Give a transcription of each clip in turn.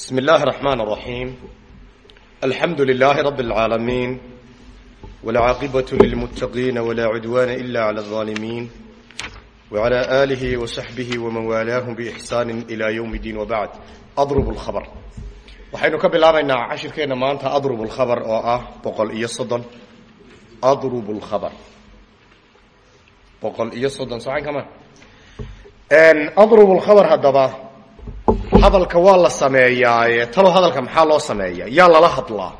بسم الله الرحمن الرحيم الحمد لله رب العالمين والعاقبة للمتقين ولا عدوان إلا على الظالمين وعلى آله وصحبه ومن والاهم بإحسان إلى يوم الدين وبعد أضرب الخبر waxaynu ka bilaabaynaa cashirkeenna maanta adrub lkhabar oo ah boqol iyo soddon adrub lkhabar boqol iyo soddon socan kama adrub lkhabar haddaba hadalka waa la sameeyaaye talo hadalka maxaa loo sameeya yaa lala hadlaa.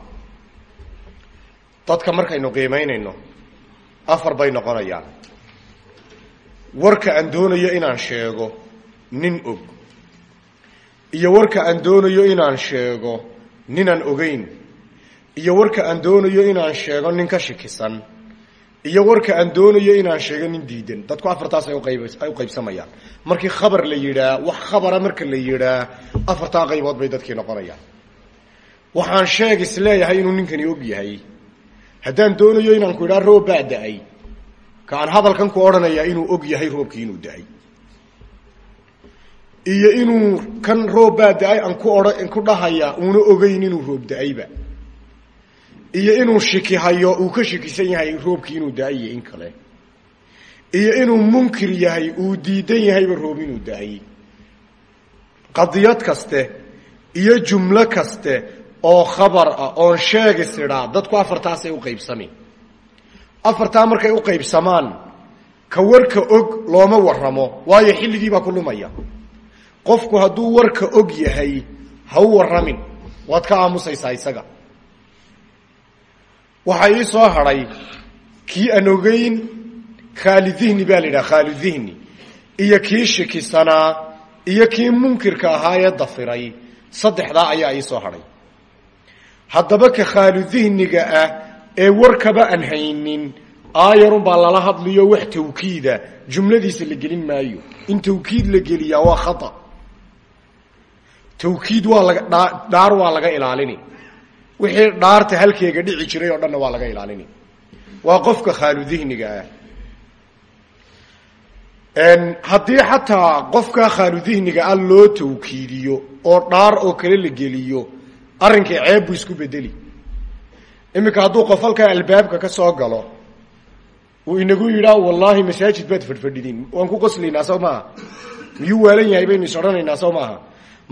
Dadka markaynu qiimaynayno afar bay noqonayaan. Warka aan doonayo inaan sheego nin og. Iyo warka aan doonayo inaan sheego ninaan ogeyn. Iyo warka aan doonayo inaan sheego nin ka shikisan iyo warka aan doonayo inaan sheego nin diidan. Dadku afartaas ay u qaybsamayaan. Markii khabar la yidhaa wax khabara marka la yidhaa afartaa qaybood bay dadkii noqonayaan. Waxaan sheeg is leeyahay inuu ninkani og yahay. Haddaan doonayo inaan ku idhaa roob baa da'ay. Ka aan hadalkan ku odhanayaa inuu og yahay roobkii inuu da'ay. Iyo inuu kan roob baa da'ay aan ku odha ku dhahaya uuna ogeyn inuu roob da'ayba iyo inuu shikihayo uu ka shikisan yahay roobkii inuu da'ay iyo in kale. Iyo inuu munkir yahay uu diidan yahayba roob inuu da'ay qadiyad kaste iyo jumlo kaste oo khabar ah oon sheegis idhaa dadku afartaasay u qaybsami. Afartaa markay u qaybsamaan ka warka og looma waramo waayo xilligiibaa ku lumaya. Qofku hadduu warka og yahay ha u warramin. Waad ka aamusaysaa isaga waxaa ii soo hadhay kii aan ogeyn khaalidihni baa la yidhaha khaalidihni. Iyo kii shikisanaa iyo kii munkirka ahaa ee dafiray. Saddexdaa ayaa ii soo hadhay haddaba ka khaalidihniga ah ee warkaba aan haynin aayarun baa lala hadliyo wax tawkiida. Jumladiisa la gelin maayo. In tawkiid la geliyaa waa khata. Tawkiid waa laga dhaar waa laga ilaalini wixii dhaarta halkeega dhici jiray oo dhanna waa laga ilaalini. Waa qofka khaaludihniga ah. Haddii xataa qofka khaaludihniga ah loo tawkiidiyo oo dhaar oo kale la geliyo arrinkii ceeb isku bedeli iminka hadduu qof albaabka ka soo galo uu inagu yidhaa wallaahi masaajid baad fadhfadhidiin waan ku qoslaynaa soo miyuu waalan yahay baynu is odhanaynaa soo maaha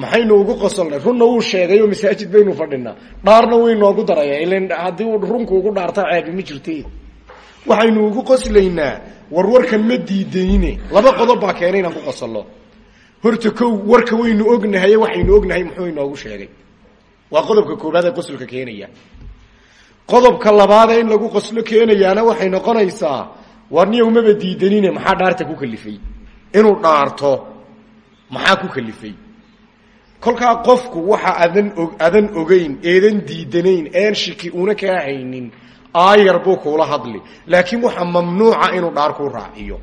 maxaynu ugu qosolnay? Runna wuu sheegay oo masaajid baynu fadhinaa. Dhaarna waynoogu daraya. Ilan haddii uu runku ugu dhaarta ceebi ma jirte waxaynu ugu qoslaynaa. Warwarkan ma diidayne. Laba qodob baa keenay inaan ku qosollo horta kow warka waynu ognahaye waxaynu ognahay muxuu inoogu sheegay. Waa qodobka koobaad ee qosolka keenaya. Qodobka labaadee in lagu qoslo keenayaana waxay noqonaysaa war niyow maba diidanine maxaa dhaarta ku kalifay? Inuu dhaarto maxaa ku kalifay kolkaa qofku waxa adan og adan ogeyn eedan diidanayn een shiki una kaa haynin aayar buu kuula hadli. Laakiin waxaa mamnuuca inuu dhaar kuu raaciyo.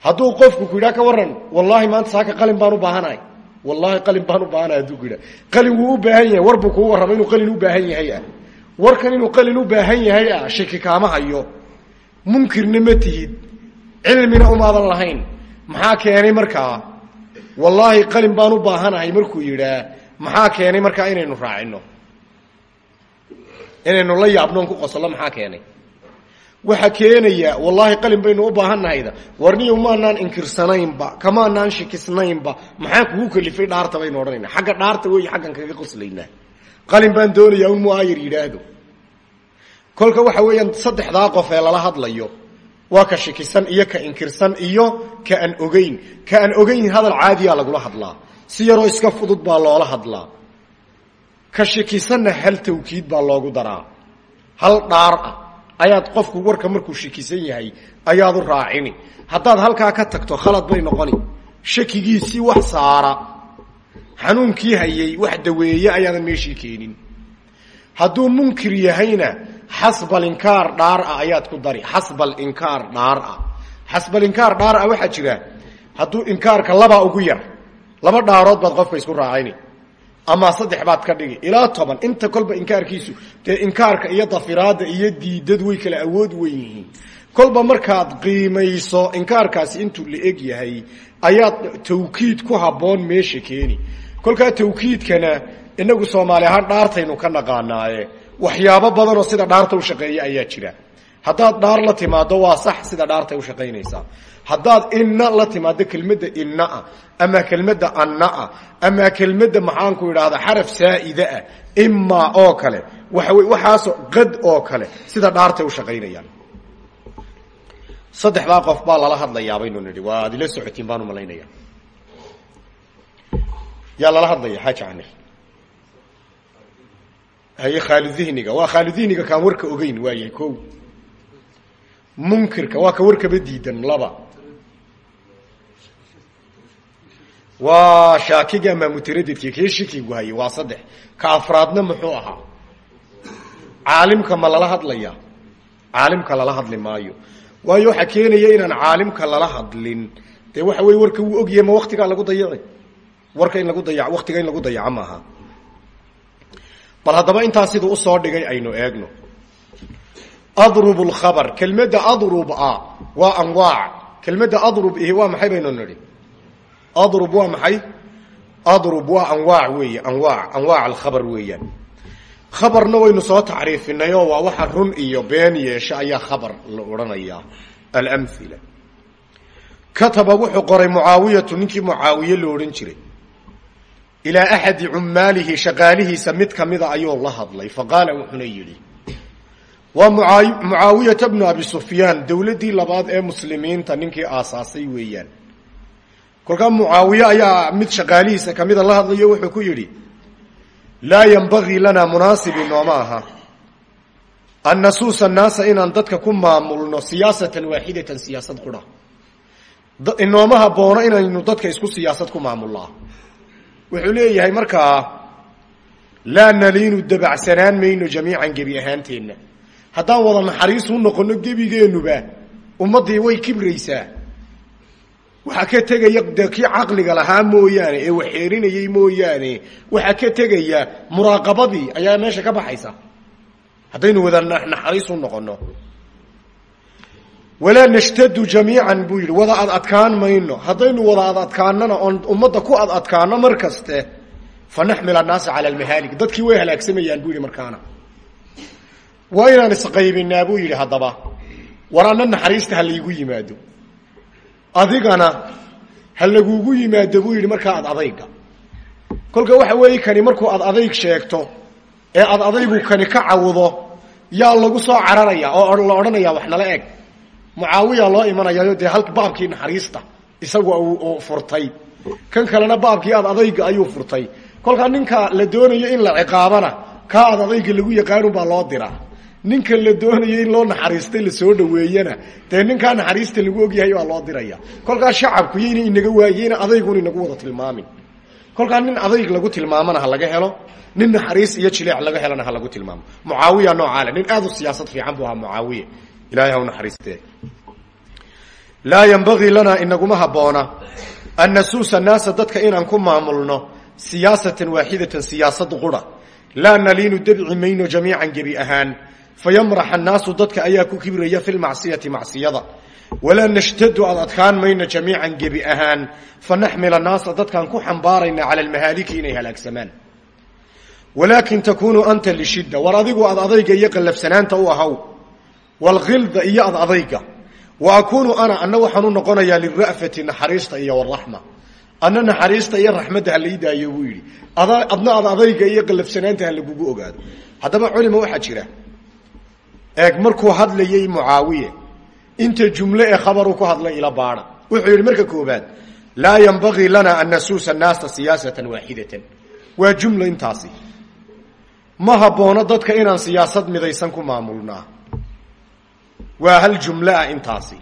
Hadduu qofku ku yidhaha ka waran wallaahi maanta saaka qalin baan u baahanahay. Wallaahi qalin baan u baahanahay hadduu ku qalin wuu u baahan yahay war buu warrama inuu qalin u baahan yahay ah. Warkan inuu qalin u baahan yahay ah shiki kaama hayo. Munkirna ma tihid. Cilmina umaadan lahayn. Maxaa keenay markaa wallaahi qalin baan u baahanahay markuu yidhaa maxaa keenay markaa inaynu raacino? Inaynu la yaabnoon ku qosollo maxaa keenay? Waxaa keenaya wallaahi qalin baynu u baahannahayda. Warniyo maanaan inkirsanaynba kamaanaan shikisnaynba maxaa kugu kalifay dhaarta baynu odhanayna xagga dhaarta wey xaggan kaga qoslaynaa qalin baan doonayaa un muaayar yidhaahdo. Kolka waxa weeyaan saddexdaa qof ee lala hadlayo waa ka shikisan iyo ka inkirsan iyo ka aan ogeyn. Ka aan ogeyn hadal caadiyaa lagula hadlaa. Si yaroo iska fudud baa loola hadlaa. Ka shikisanna hal tawkiid baa loogu daraa. Hal dhaar ah. Ayaad qofku warka markuu shikisan yahay ayaad u raacini. Haddaad halkaa ka tagto khalad bay noqoni. Shakigiisii wax saara. Xanuunkii hayay wax daweeye ayaadan meeshii keenin. Hadduu munkir yahayna xasbalinkaar dhaar ah ayaad ku dari. Xasbalinkaar dhaar ah. Dhaar ah waxaa jira. Hadduu inkaarka labaa ugu yar laba dhaarood baad qofka isku raacayni. Ama saddex baad ka dhigi. Ilaa toban. Inta kolba inkaarkiisu dee inkaarka iyo dafiraadda iyo diidad way kala awood weyn yihiin. Kolba markaad qiimayso inkaarkaasi intuu la eg yahay ayaad tawkiid ku habboon meesha keeni. Kolkaa tawkiidkana inagu soomaali ahaan dhaartaynu ka naqaanaaye waxyaabo badanoo sida dhaarta u shaqeeya ayaa jira. Haddaad dhaar la timaado waa sax sida dhaartay u shaqaynaysaa haddaad inna la timaado kelmadda innaa ama kelmadda annaa ama kelmadda maxaanku idhaahda xaraf saaidaa ima oo kale waxa wey waxaasoo qad oo kale sida dhaartay u shaqaynayaan saddexdaa qof baa lala hadlayaa baynu nidhi waa ad ila socotiin baanu malaynaya. Yaa lala hadlaya xaaji camir haye khaaludihniga waa khaaludihniga kaan warka ogeyn waayahay ko munkirka waa ka warkaba diidan laba. Waa shaakiga ama mutaradidki kii shikigu hayay waa saddex. Ka afraadna muxuu ahaa? Caalimka ma lala hadlaya caalimka lala hadli maayo. Waayo waxaa keenaya inaan caalimka lala hadlin. Dee waxa wey warka wuu ogyahay ma waktigaa lagu dayaci? Warka in lagu daya waktiga in lagu dayaco maaha bal haddaba intaa siduu u soo dhigay aynu eegno. Adrub lkhabar kelmadda adrub a waa anwaac. Kelmadda adrub ihi waa maxay baynu nidhi? Adrub waa maxay? Adrub waa anwaac weeye anwaac anwaac alkhabar weeyaan. Khabarna waynu soo tacriifinay oo waa waxa run iyo been yeesha ayaa khabar la odhanayaa alamhila kataba wuxuu qoray mucaawiyatu ninkii mucaawiye lo odhan jiray ilaa axadi cummaalihi shaqaalihiisa mid kamida ayuu la hadlay. Faqaala wuxuuna yidhi waa mucaawiyata bnu abi sufyaan dowladdii labaad ee muslimiinta ninkii aasaasay weeyaan. Kolkaa mucaawiye ayaa mid shaqaalihiisa kamida la hadlayo wuxuu ku yidhi laa yanbagii lanaa munaasibi nooma aha. An nasuusa annaasa inaan dadka ku maamulno siyaasatan waaxidatan siyaasad qura. Inooma haboono inaynu dadka isku siyaasad ku maamulnaa wuxuu leeyahay markaa laa naliinu dabacsanaan mayno jamiican gebi ahaanteenna. Haddaan wada naxariis u noqono gebigeennuba ummaddii way kibraysaa. Waxaa ka tegaya de kii caqliga lahaa mooyaane ee waxeerinayay mooyaane waxaa ka tegaya muraaqabadii ayaa meesha ka baxaysa. Haddaynu wada naxariis u noqono walaa nashtadu jamiican buu yidhi wada ad adkaan mayno. Haddaynu wada ad adkaanana oon ummadda ku ad adkaano mar kaste fa naxmil annaasa cala almahaalik dadkii way halaagsamayaan buu yidhi markaana. Waa inaan isqaybinaa buu yidhi haddaba. War anna naxariista ha laygu yimaado. Adigana ha lagugu yimaado buu yidhi markaa ad adayga. Kolka waxa weeye kani markuu ad adayg sheegto ee ad adaygu kani ka cawdo yaa lagu soo cararaya oo la odhanaya wax nala eg mucaawiya loo imanayayo dee hal baabkii naxariista isagu uu furtay. Kan kalena baabkii ad adayga ayuu furtay. Kolkaa ninka la doonayo in la ciqaabana kaa ad adayga lagu yaqaanubaa loo diraa. Ninka la doonayo in loo naxariistay la soo dhaweeyana dee ninkaa naxariista lagu ogyahay baa loo diraya. Kolkaa shacabku yayna inaga waayeyna adaygun inagu wada tilmaamin. Kolkaa nin adayg lagu tilmaamana ha laga helo nin naxariis iyo jileec laga helana lagu tilmaamo. Mucaawiya noocaale nin aad u siyaasad fiican buu ahaa mucaawiya ilahay ha u naxariistee laa yanbagii lanaa inaguma habboona an nasuusa naasa dadka inaan ku maamulno siyaasatan waaxidatan siyaasad qura laa naliinu dabci mayno jamiican gebi ahaan fayamrax annaasu dadka ayaa ku kibraya fi lmacsiyati macsiyada walaa nashtadu ad adkaan mayno jamiican gebi ahaan fanaxmil annaasa dadkaan ku xambaarayna cala almahaaliki inay halaagsamaan walaakin takuunu anta lishidda war adigu ad adayga iyo qallafsanaanta u ahaw walkhilda iyo ad adayga. Wa akuunu ana ana waxaan u noqonayaa lira'fati naxariista iyo waraxma ana naxariista iyo raxmadda ha lai daayo adna ad adayga iyo qallafsanaanta ha ogaado. Haddaba culima waxaa jira. Eeg markuu hadlayay mucaawiye inta jumle ee khabaru ku hadlay ila baada wuxuu yidhi marka koobaad laa yanbagii lana an nasuusa annaasa siyaasatan waaxidatan waa jumla intaasi. Ma haboono dadka inaan siyaasad midaysan ku maamulnaa waa hal jumleah intaasi.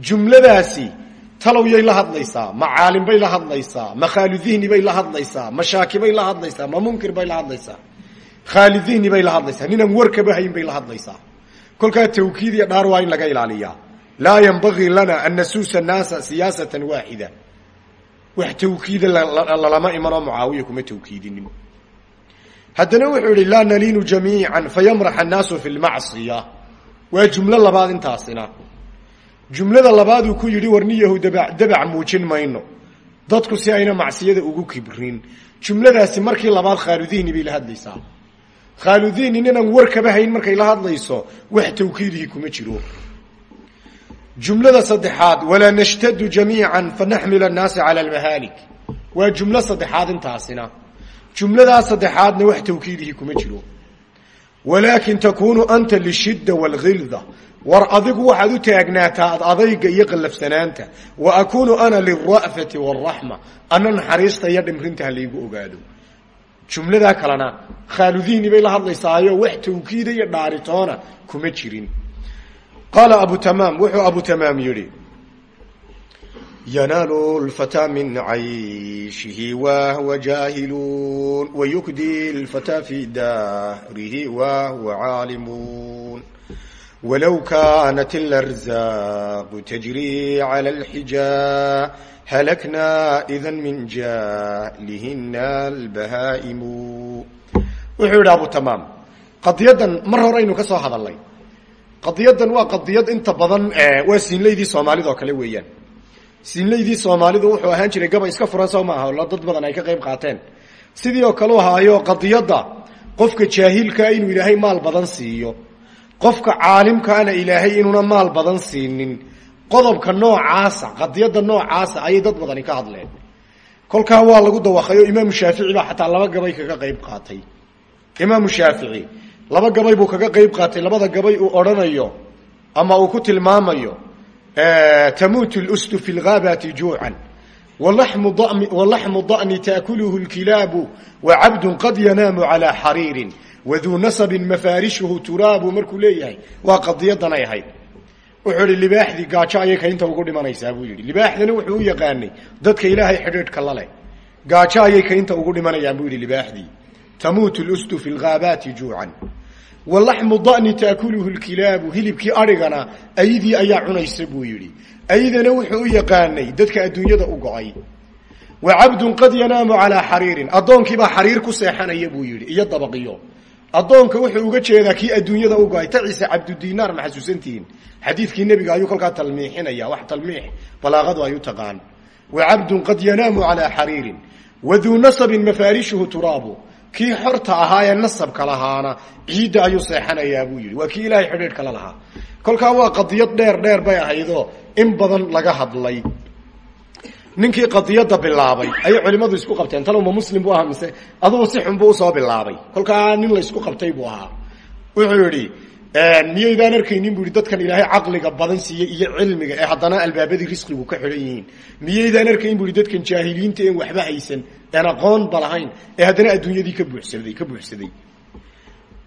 Jumladaasi talowyay la hadlaysaa ma caalim bay la hadlaysaa ma khaalidihni bay la hadlaysaa ma shaaki bay la hadlaysaa ma munkir bay la hadlaysaa khaalidihni bay la hadlaysaa ninaan warkaba hayn bay la hadlaysaa. Kolkaa tawkiid iyo dhaar waa in laga ilaaliyaa. Laa yanbagii lana an nasuusa annaasa siyaasatan waaxida wax tawkiida lalama imanoo mucaawiya kuma tawkiidinin. Haddana wuxuu yihi laa naliinu jamiican fayamrax annaasu fi lmacsiya waa jumlo labaad intaasina. Jumlada labaaduu ku yidhi warniyahu daba dabac muujin mayno. Dadku si ayna macsiyada ugu kibrin. Jumladaasi markii labaad khaaludihni bay la hadlaysaa. Khaaludihni ninaan war kaba hayn markay la hadlayso wax tawkiidihii kuma jiro. Jumlada saddexaad walaa nashtadu jamiica fanaxmil annaasa cala almahaalik waa jumlo saddexaad intaasina. Jumladaa saddexaadna wax tawkiidihii kuma jiro walaakin takunu anta lishidda wاlghilda war adigu waxaad u taagnaataa ad adayga iyo qallafsanaanta wa akunu ana lilra'fati wاlraxma ana naxariista iyo dhimrinta ha laygu ogaado jumladaa kalena khaaludiini bay la hadlaysaayo wax tawkiida iyo dhaaritoona kuma jirin qaala abu tamaam wuxuu abu tamaam yidhi yanaalu lfataa min cayshihi wahwa jaahiluun wayukdi lfataa fi dahrihi wahwa caalimuun walow kaanat اlarzaaqu tajri cala اlxijaa halakna ida min jahlihina albahaa'imu wuxuu yidhi abu tamaam qadiyadan mar horeynu ka soo hadalnay qadiyadan waa qadiyad inta badan waa siinlaydii soomaalida oo kale weeyaan siinlaydii soomaalidu wuxuu ahaan jiray gabay iska furan maaha o dad badan ay ka qayb qaateen. Sidii oo kale u ahaayo qadiyadda qofka jaahilkaa inuu ilaahay maal badan siiyo. Qofka caalimkaana ilaahay inuuna maal badan siinin. Qodobka noocaasa qadiyadda noocaasa ayay dad badani ka hadleen. Kolkaa waa lagu dawaqayo imaamu shaafici baa xataa laba gabay kaga qayb qaatay. Imaamu shaafici laba gabay buu kaga qayb qaatay labada gabay uu odhanayo ama uu ku tilmaamayo tamuutu lustu fi lgaabati juucan walaxmu da'ni taakuluhu lkilaabu wacabdun qad yanaamu calaa xariirin waduu nasabin mafaarishuhu turaabu markuu leeyahay waa qadiyadanay ahayd wuxuu ihi libaaxdii gaajo ayay kaynta ugu dhimanaysaa buu yidhi libaaxdana wuxuu u yaqaanay dadka ilaahay xidhiidhka la leh gaajo ayay kaynta ugu dhimanayaan buu yidhi libaaxdii tamuutu lustu fi lgaabaati juucan walaxmu da'ni taakuluhu lkilaabu hilibkii adhigana ayidii ayaa cunaysa buu yidhi. Ayidana wuxuu u yaqaanay dadka adduunyada u go'ay. Wa cabdun qad yanaamu calaa xariirin addoonkiibaa xariir ku seexanaya buu yidhi iyo dabaqiyo addoonka wuxuu uga jeedaa kii adduunyada u go'ay taciise cabdudinaar ma xasuusantihiin xadiidkii nebiga ayuu kolkaa talmiixinaya wax talmiix balaaqadu ay u taqaan. Wa cabdun qad yanaamu calaa xariirin waduu nasabin mafaarishuhu turaabu kii xorta ahaa ee nasabka lahaana ciidda ayuu seexanayaa buu yidhi. Waa kii ilaahay xidhiidhka la lahaa. Kolkaa waa qadiyad dheer dheer bay ahaydoo in badan laga hadlay. Ninkii qadiyadda bilaabay ayay culimmadu isku qabteen. Talowma muslim buu ahaa mise adugu si xun buu u soo bilaabay. Kolkaa nin laysku qabtay buu ahaa. Wuxuu yidhi miyaydaan arkaynin? bu yidhi dadkan ilaahay caqliga badan siiyey iyo cilmiga ee haddana albaabadii risqigu ka xidhan yihiin. Miyaydaan arkayn bu yidhi dadkan jaahiliinta een waxba haysan een aqoonba lahayn. Ee haddana adduunyadii ka buuxsaday ka buuxsaday.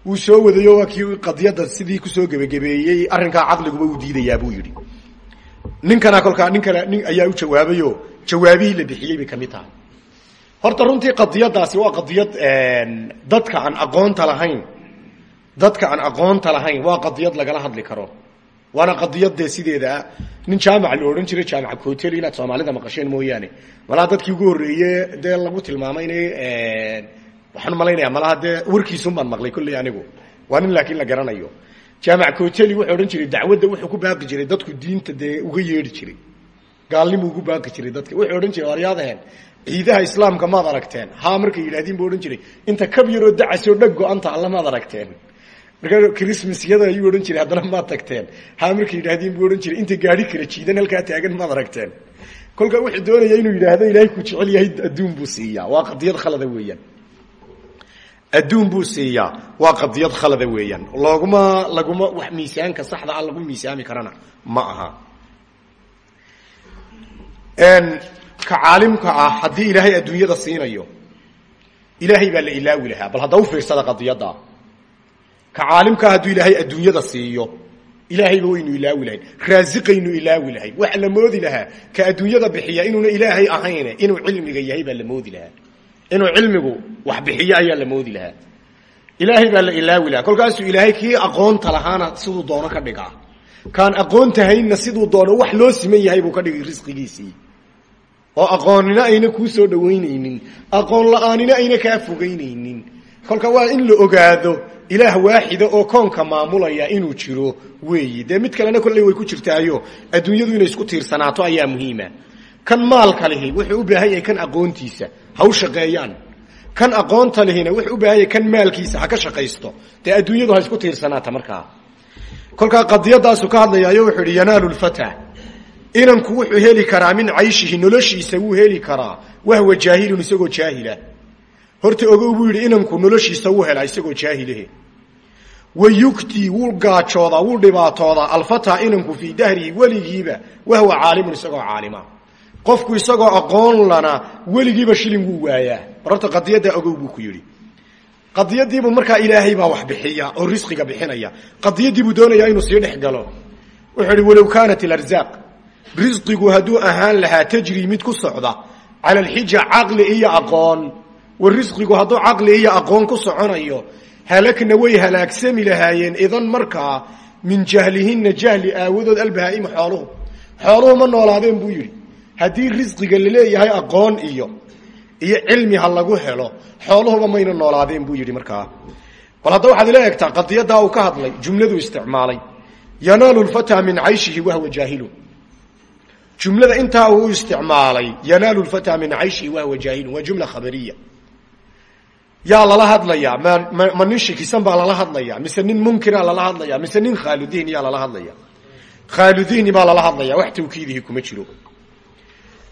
Wuu soo wadayo waa kii qadiyadda sidii ku soo gebagabeeyey arrinkaa caqliguba uu diidayaa buu yidhi. Ninkana kolkaa nin nin ayaa u jawaabayo jawaabihii la bixiyey bay ka mid tahay. Horta runtii qadiyadaasi waa qadiyad dadka aan aqoonta lahayn. Dadka aan aqoonta lahayn waa qadiyad lagala hadli karo waana qadiyad dee sideedaa nin jaamac la odhan jiray jaamac cotel inaad soomaalida maqasheen mooyaane malaa dadkii ugu horreeye dee lagu tilmaamay inay waxaan u malaynaya malaha dee warkiisun baan maqlay kolley anigu waa nin laakiin la garanayo jaamac coteli wuxuu odhan jiray dacwadda wuxuu ku baaqi jiray dadku diinta dee uga yeedhi jiray gaalnimu ugu baaqi jiray dadka wuxuu odhan jiray waryaadaheen ciidaha islaamka maad aragteen haa markay yidhahdiin buu odhan jiray inta kab yaroo dacasoo dhag go-anta alla maad aragteen markaa christmasyada ayuu odhan jiray haddana maad tagteen. Haa markay yidhahdiin buu odhan jiray inta gaari kala jiidan halkaa taagan maad aragteen. Kolkaa wuxuu doonaya inuu yidhaahdo ilaahay ku jecel yahay adduun buu siiyaa. Waa qadiyad khalada weeyaan. Adduun buu siiyaa. Waa qadiyad khalada weeyaan. Looguma laguma wax miisaanka saxda a lagu miisaami karana. Ma aha. Ka caalimka ah haddii ilaahay adduunyada siinayo ilaahay baa la ilaawi lahaa. Bal hadda u fiirsada qadiyadda ka caalimkaa hadduu ilaahay adduunyada siiyo ilaahayba waynu ilaawi lahayn raasiqaynu ilaawi lahayn. Waxa la moodi lahaa ka adduunyada bixiya inuuna ilaahay ahayne inuu cilmiga yahay baa la moodi lahaa. Inuu cilmigu wax bixiyo ayaa la moodi lahaa. Ilaahay baa la ilaawi lahaa. Kolkaasuu ilaahay kii aqoonta lahaana siduu doono ka dhigaa. Kaan aqoonta haynna siduu doono wax loo siman yahay buu ka dhigay risqigiisii. Oo aqoonnina ayna kuu soo dhawaynaynin aqoon la'aanina ayna kaa fogaynaynin kolka waa in la ogaado ilaah waaxida oo koonka maamulaya inuu jiro weeyi. Dee mid kalena kolley way ku jirtaayo. Adduunyadu inay isku tiirsanaato ayaa muhiima. Kan maalka lihi wuxuu u baahan yahay kan aqoontiisa. Ha u shaqeeyaan. Kan aqoonta lihina wuxuu u baahan yahay kan maalkiisa ha ka shaqaysto. Dee adduunyadu ha isku tiirsanaata markaa. Kolkaa qadiyadaasu ka hadlayaayo wuxuu yihi yanaalu lfata inanku wuxuu heli karaa min cayshihi noloshiisa wuu heli karaa. Wahwa jaahilun isagoo jaahila horta ogow buu yidhi inanku noloshiisa wuu helaa isagoo jaahilahe wayugtii wuu gaajoodaa wuu dhibaatoodaa. Alfata inanku fii dahrihi weligiiba wahwa caalimun isagoo caalima. Qofku isagoo aqoon lana weligiiba shilin wuu waayaa. Barorta qadiyaddaa ogow buu ku yidhi. Qadiyadiibuu markaa ilaahay baa wax bixiya oo risqiga bixinaya. Qadiyadiibuu doonayaa inuu sii dhex wuxuu ihi walow kaanat alarzaaq risqigu hadduu ahaan lahaa tajri mid ku socda cala alxija caqli iyo aqoon war risqigu hadduu caqli iyo aqoon ku soconayo halakna way halaagsami lahaayeen idan markaa min jahlihinna jahli aawadood albahaa'imu xooluhu. Xooluhu ma noolaadeen buu yidhi. Haddii risqiga la leeyahay aqoon iyo iyo cilmi ha lagu helo xooluhuba mayna noolaadeen buu yidhi markaa. Bal hadda waxaad ila egtaa qadiyadaa uu ka hadlay jumladuu isticmaalay. Yanaalu lfataa min cayshihi wahwa jaahilun jumlada intaa uu isticmaalay yanaalu lfataa min cayshihi wahwa jaahilun waa jumla khabariya yaa lala hadlayaa. Ma nin shikisan baa lala hadlaya mise nin munkira lala hadlaya mise nin khaaludihni yaa lala hadlaya khaaludihni baa lala hadlaya wax tawkiidihi kuma jiro.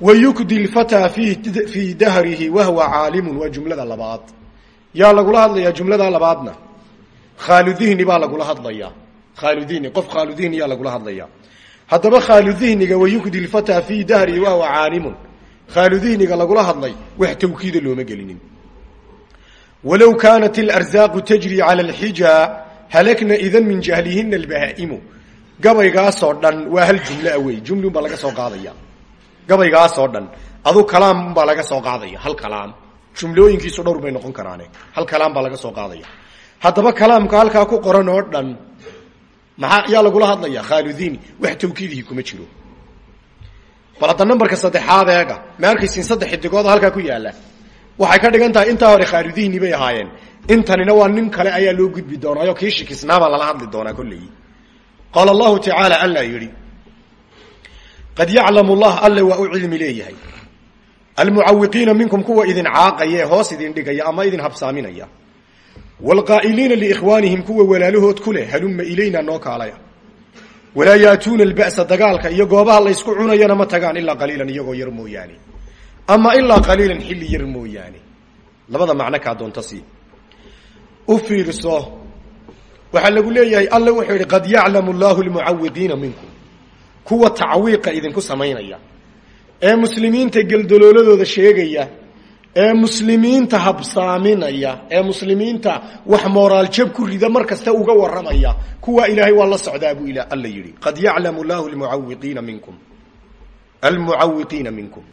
Wayukdi lfataa fii dahrihi wahwa caalimun waa jumlada labaad. Yaa lagula hadlayaa jumlada labaadna. Khaaludihni baa lagula hadlayaa. Khaaludihni qof khaaludihni yaa lagula hadlaya haddaba khaaludihniga wayukdi lfataa fii dahrihi wahwa caalimun. Khaaludihniga lagula hadlay wax tawkiida looma gelinin walow kaanat alarzaaqu tajri cala alxija halakna idan min jahlihina albahaa'imu gabaygaasoo dhan waa hal jumla wey jumlun baa laga soo qaadaya gabaygaasoo dhan adu kalaam baa laga soo qaadaya hal kalaam jumlooyinkiisu dhowr bay noqon karaane hal kalaam baa laga soo qaadaya haddaba kalaamka halkaa ku qoran oo dhan maxaa yaa lagula hadlaya khaaludini wax tawkiidihi kuma jiro bal hadda nambarka saddexaad eega ma arkaysin saddex xidigood halkaa ku yaalla waxay ka dhigan tahay intaa hore khaaludihni bay ahaayeen. Intanina waa nin kale ayaa loo gudbi doonaayo kii shikisnaabaa lala hadli doonaa kolley qaala allahu tacaala alla yidhi qad yaclamu llah alle waa u cilmi leeyahay. Almucawiqiina minkum kuwa idin caaqaya ee hoos idin dhigaya ama idin habsaaminaya. Waalqaa'iliina liikhwaanihim kuwa walaalahood ku leh halumma ilayna noo kaalaya. Walaa yaatuuna alba'sa dagaalka iyo goobaha laysku cunayana ma tagaan ilaa qaliilan iyagoo yar mooyaane ama ilaa qaliilan xilli yar mooyaane. Labada macno kaa doonta sii. U fiirso waxaa lagu leeyahay alle wuxuu yidhi qad yaclamu allahu lmucawiqiina minkum. Kuwa tacwiiqa idinku samaynaya. Ee muslimiinta geldolooladooda sheegaya. Ee muslimiinta habsaaminaya. Ee muslimiinta wax moraal jab ku rida mar kasta uga warramaya. Kuwa ilaahay waa la socdaa buu alla yidhi qad yaclamu llahu lmucawiqiina minkum. Almucawiqiina minkum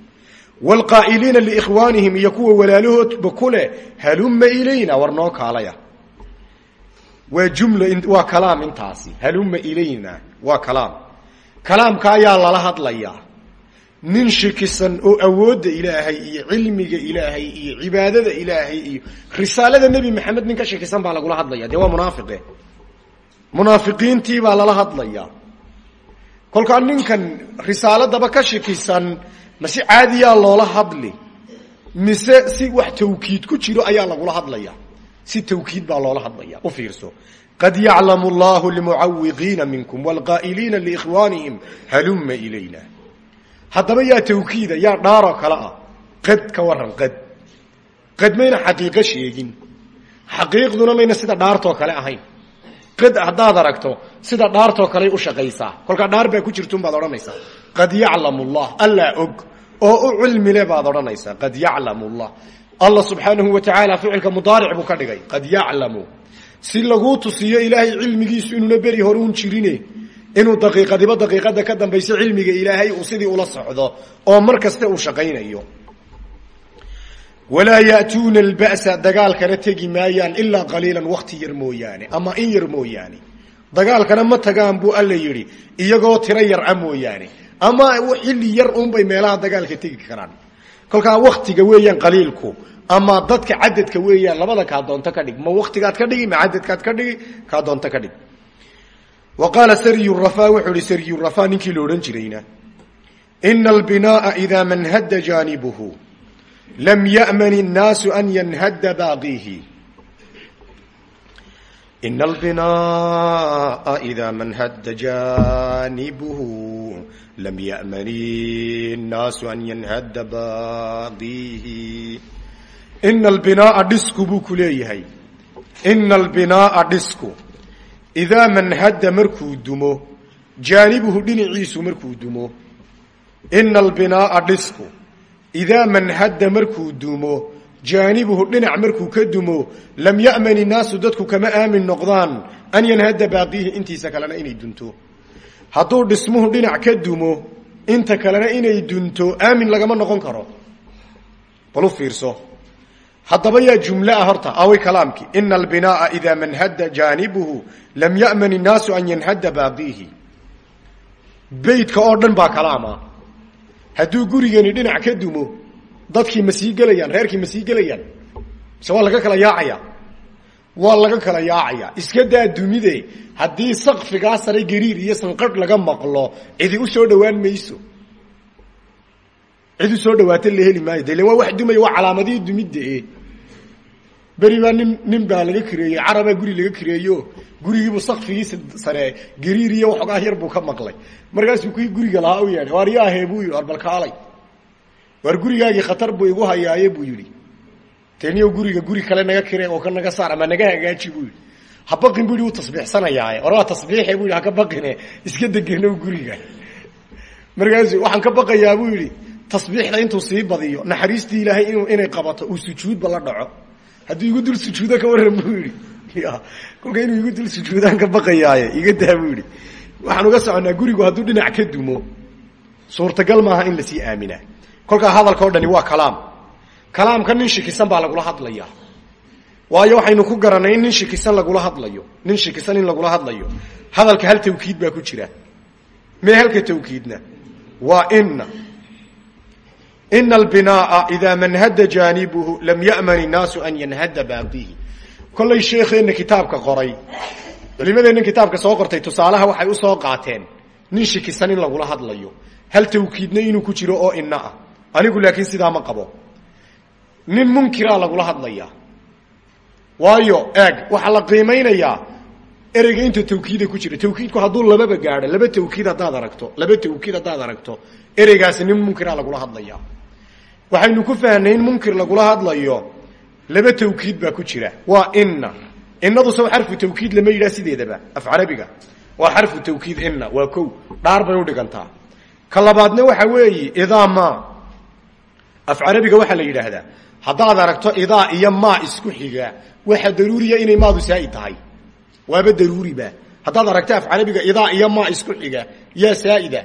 wlqaa'iliina liikhwaanihim iyo kuwa walaalahoodba ku leh halumma ilayna war noo kaalaya waa jumla waa kalaam intaasi halumma ilayna waa kalaam kalaamka ayaa lala hadlayaa nin shikisan oo awoodda ilaahay iyo cilmiga ilaahay iyo cibaadada ilaahay iyo risaalada nebi maxamed nin ka shikisan baa lagula hadlaya dee waa munaafiqe munaafiqiintii baa ninkan risaaladaba ka shikisan ma si caadiyaa loola hadli mise si wax tawkiid ku jiro ayaa lagula hadlaya si tawkiid baa loola hadlaya u fiirso. Qad yaclamu allahu lmucawiqiina minkum wlqaa'iliina liikhwaanihim halumma ilayna. Haddaba yaa tawkiida yaa dhaaroo kale ah. Qad ka waran qad. Qad mayna xaqiiqo sheegin. Xaqiiqduna mayna sida dhaartoo kale ahayn. Qad haddaad aragto sida dhaartoo kaley u shaqaysaa. Kolkaa dhaar baa ku jirtun baad odhanaysaa. Qad yaclamu llah allaa og oo u cilmile baad odhanaysaa qad yaclamu llah allah subxaanahu wa tacaala ficilka mudaaric buu ka dhigay qad yaclamu. Si laguu tusiyo ilaahay cilmigiisu inuuna beri hore un jirine inuu daqiiqadiba daqiiqada ka dambayso cilmiga ilaahay uu sidii ula socdo oo mar kaste uu shaqaynayo. Walaa ya'tuuna alba'sa dagaalkana tegi maayaan ilaa qaliilan wakti yar mooyaane ama in yar mooyaane. Dagaalkana ma tagaan buu alla yidhi iyagoo tiro yar a mooyaane ama xilli yar unbay meelaha dagaalka tegi karaan. Kolkaa waktiga weeyaan qaliilku ama dadka cadadka weeyaan labada kaa doonto ka dhig. Ma waktigaad ka dhigi ma cadadkaad ka dhigi kaa doonto ka dhig. Wa qaala saryu rafa wuxuu ihi saryu rafa ninkii la odhan jirayna ina albinaaa idaa manhadda jaanibuhu lam ya'man الnaasu an yanhadda baaqiihi ina albinaaa idaa manhadda jaanibuhu lam ya'man الnaasu an yanhadda baaqiihi ina albinaaa dhisku buu ku leeyahay ina albinaaa dhisku idaa manhadda markuu dumo jaanibuhu dhinaciisu markuu dumo ina albinaaa dhisku idaa manhadda markuu dumo jaanibuhu dhinac markuu ka dumo lam ya'man innaasu dadku kama aamin noqdaan an yanhadda baaqiihi intiisa kalena inay dunto. Hadduu dhismuhu dhinac ka dumo inta kalena inay dunto aamin lagama noqon karo. Bal u fiirso. Haddaba yaa jumle ah horta away kalaamkii ina albinaaa idaa manhadda jaanibuhu lam ya'man innaasu an yanhadda baaqiihi beydka oo dhan baa kalaama. Hadduu gurigani dhinac ka dumo dadkii ma sii gelayaan reerkii ma sii gelayaan. Mise waa laga kala yaacaya. Waa laga kala yaacaya. Iska daa dumide haddii sakfigaa sare gariir iyo sanqarh laga maqlo cidi u soo dhowaan mayso. Cid soo dhawaata la maayo. De waa wax dumaya waa calaamadihii dumidde beri baa nin nin baa laga kireeyey carabaa guri laga kireeyo. Gurigiibu sakfigiisa sare gariir iyo waxoogaa yar buu ka maqlay. Markaasuu kii guriga lahaa u yeedhay waar yaahe buu yidhi war balkaalay waar gurigaagii khatar buu igu hayaaye buu yidhi. Teniyo guriga guri kale naga kire oo ka naga saar ama naga hagaaji buu yidhi. Ha baqin bu yidhi wuu tasbiixsanayaaye war waa tasbiixe bu yidhi baqine iska degenow guriga. Markaasu waxaan ka baqayaa buu yidhi. Tasbiixda intuu sii badiyo naxariistii ilaahay in inay qabato uu sujuudba la dhaco. Hadduu igu dul sujuudo ka warran buu yidhi. Kolka inuu igu dul sujuudaan ka baqayaaye iga daa buu waxaan uga soconnaa gurigu hadduu dhinac ka dumo suurtagal maaha in la sii aaminaa kolkaa hadalka o dhani waa kalaam. Kalaamka nin shikisan baa lagula hadlaya waayo waxaynu ku garanay in nin shikisan lagula hadlayo. Nin shikisan in lagula hadlayo. Hadalka hal tawkiid baa ku jira. Mee halka tawkiidna? Waa ina ina albinaaa idaa manhadda jaanibuhu lam ya'man innaasu an yanhadda baaqihi kollay sheekheenna kitaabka qoray. Culimadeenna kitaabka soo qortay tusaalaha waxay u soo qaateen. Nin shikisan in lagula hadlayo. Hal tawkiidna inuu ku jiro oo ina ah anigu laakiin sidaa ma qabo. Nin munkiraa lagula hadlaya waayo eeg waxaa la qiimaynayaa. Ereyga inta tawkiida ku jira tawkiidku hadduu lababa gaadho laba tawkiid haddaad aragto laba tawkiid haddaad aragto ereygaasi nin munkiraa lagula hadlaya waxaynu ku fahnay in munkir lagula hadlayo laba tawkiid baa ku jira. Waa ina inadu saw xarfu tawkiid lama yidhaha sideedaba af carabiga. Waa xarfu tawkiid ina waa kow. Dhaar bay udhigantaa ka labaadna waxa weeye idaa af carabiga waxaa la yidhaahdaa haddaad aragto idaa iyo maa isku xiga waxa daruuriya inay maadu saa'id tahay. Waaba daruuriba haddaad aragto af carabiga idaa iyo maa isku xiga yaa saa'ida.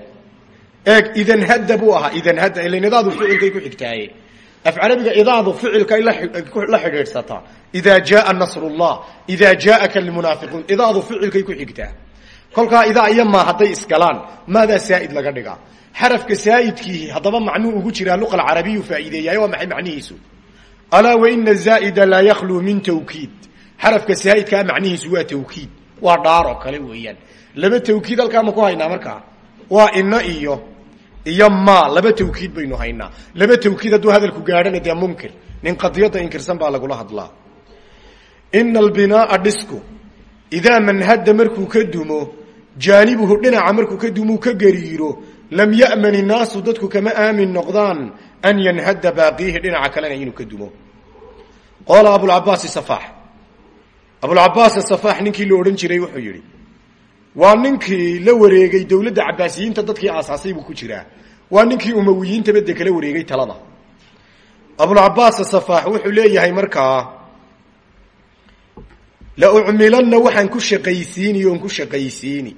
Eeg idan hadda idan hadda ilan idaadu ficilkay ku xigtaaye af carabiga idaadu ficilkay la xidhiidhsataa idaa jaaa nasrullah idaa jaaka almunaafiquun idaadu ficilkay ku xigtaa. Kolkaa idaa iyo maa hadday isgalaan maadaa saa'id laga dhigaa xarafka saa'idkiihi haddaba macnuu ugu jiraa luqa alcarabiyu faa'iideeyahay waa maxay macnihiisu? Alaa waina zaa'ida laa yakluu min tawkiid. Xarafka saa'idkaa macnihiisu waa tawkiid. Waa dhaar oo kale weeyaan. Laba tawkiid halkaa ma ku haynaa markaa waa ina iyo iyo ma laba tawkiid baynu haynaa. Laba tawkiid hadduu hadalku gaadhana dee munkir. Nin qadiyadda inkirsan baa lagula hadlaa. Ina albinaaa dhisku idaa manhadda markuu ka dumo jaanibuhu dhinaca markuu ka dumuu ka gariiro lam ya'man innaasu dadku kama aamin noqdaan an yanhadda baaqiihi dhinaca kalena inuu ka dumo. Qaola abulcabaasi safaax abulcabaas asafaax ninkii la odhan jiray wuxuu yidhi waa ninkii la wareegay dowladda cabaasiyiinta dadkii aasaasay buu ku jiraa. Waa ninkii umawiyiintaba de kala wareegay talada. Abulcabaas asafaax wuxuu leeyahay markaa la ucmilanna ku shaqaysiini oon ku shaqaysiini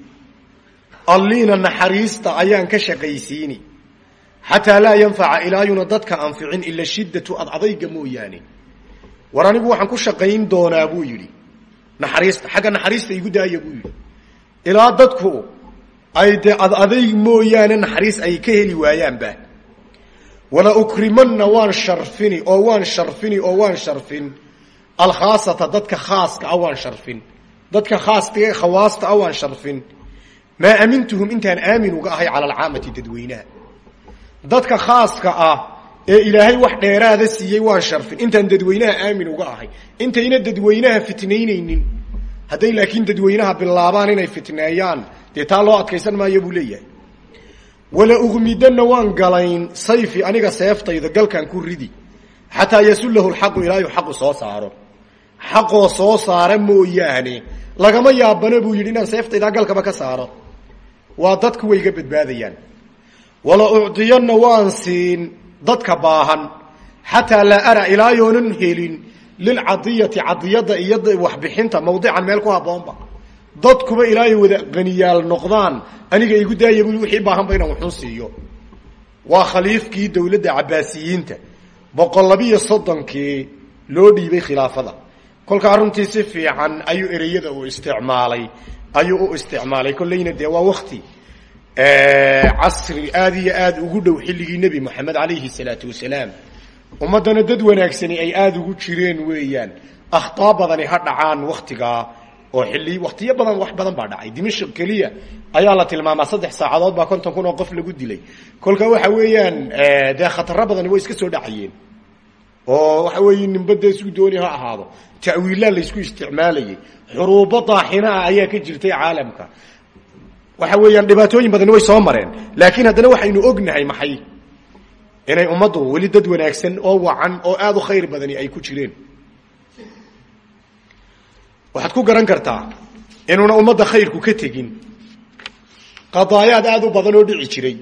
alliina naxariista ayaan ka shaqaysiini. Xataa laa yanfaca ilaayuna dadka anficin ila shiddatu ad adayga mooyaane. War waxaan ku shaqayn doonaa buu yidhi. Naxariista xagga naxariista igu daaya buu yidhi. Ilaa dadku ay dee ad adayg naxariis ay ka heli waayaanba. Wala ukrimanna waan sharfini oo waan sharfini oo waan sharfin. Alkhaasata dadka khaaska a waan sharfin. Dadka khaaska khawaasta a waan sharfin maa amintuhum intaan aamin uga ahay cala alcaamati dadweynaha dadka khaaska ah ee ilaahay wax dheeraada siiyey waan sharfin. Intaan dadweynaha aamin uga ahay. Intayna dadweynaha fitnaynaynin. Hadday laakiin dadweynaha bilaabaan inay fitneeyaan dee taa loo adkaysan maayo buu leeyahay. Wala ugmidanna waan galayn sayfi aniga seeftayda galkaan ku ridi. Xataa yasullahu lxaqu ilaayu xaqu soo saaro. Xaqoo soo saara mooyaane. Lagama yaabana buu yidhi inaan seeftaydaa galkaba ka saaro waa dadku way iga badbaadayaan. Wala ucdiyanna waan siin dadka baahan xataa laa ara ilaayoonan helin lilcadiyati cadiyadda iyo waxbixinta mawdican meel ku haboonba dadkuba ilaahay wada qaniyaal noqdaan aniga igu daaya wixii baahanba inaan wuxun siiyo. Waa khaliifkii dowladda cabaasiyiinta boqol labiyo soddonkii loo dhiibay khilaafada. Kolkaa runtii si fiican ayuu ereyada uu isticmaalay ayuu u isticmaalay kolleyna dee waa wakti casri aad iyo aad ugu dhow xilligii nebi moxamed calayhi salaatu wasalaam. Ummaddana dad wanaagsani ay aada ugu jireen weeyaan. Akhtaa badani ha dhacaan waktigaa oo xilli waktiyo badan wax badan baa dhacay. Dimashq keliya ayaa la tilmaamaa. Saddex saacadood baa konton kun oo qof lagu dilay. Kolka waxa weeyaan dee khataro badani way iska soo dhacayeen oo waxa weeye nimbada isku dooni ha ahaado. Ta'wiilaa laysku isticmaalayay. Xuruubo daaxinaah ayaa ka jirtay caalamka. Waxa weeyaan dhibaatooyin badani way soo mareen. Laakiin haddana waxaynu ognahay maxay? Inay ummaddu weli dad wanaagsan oo wacan oo aada u khayr badani ay ku jireen. Waxaad ku garan kartaa inuuna ummadda khayrku ka tegin. Qadaayaad aada u badan oo dhici jiray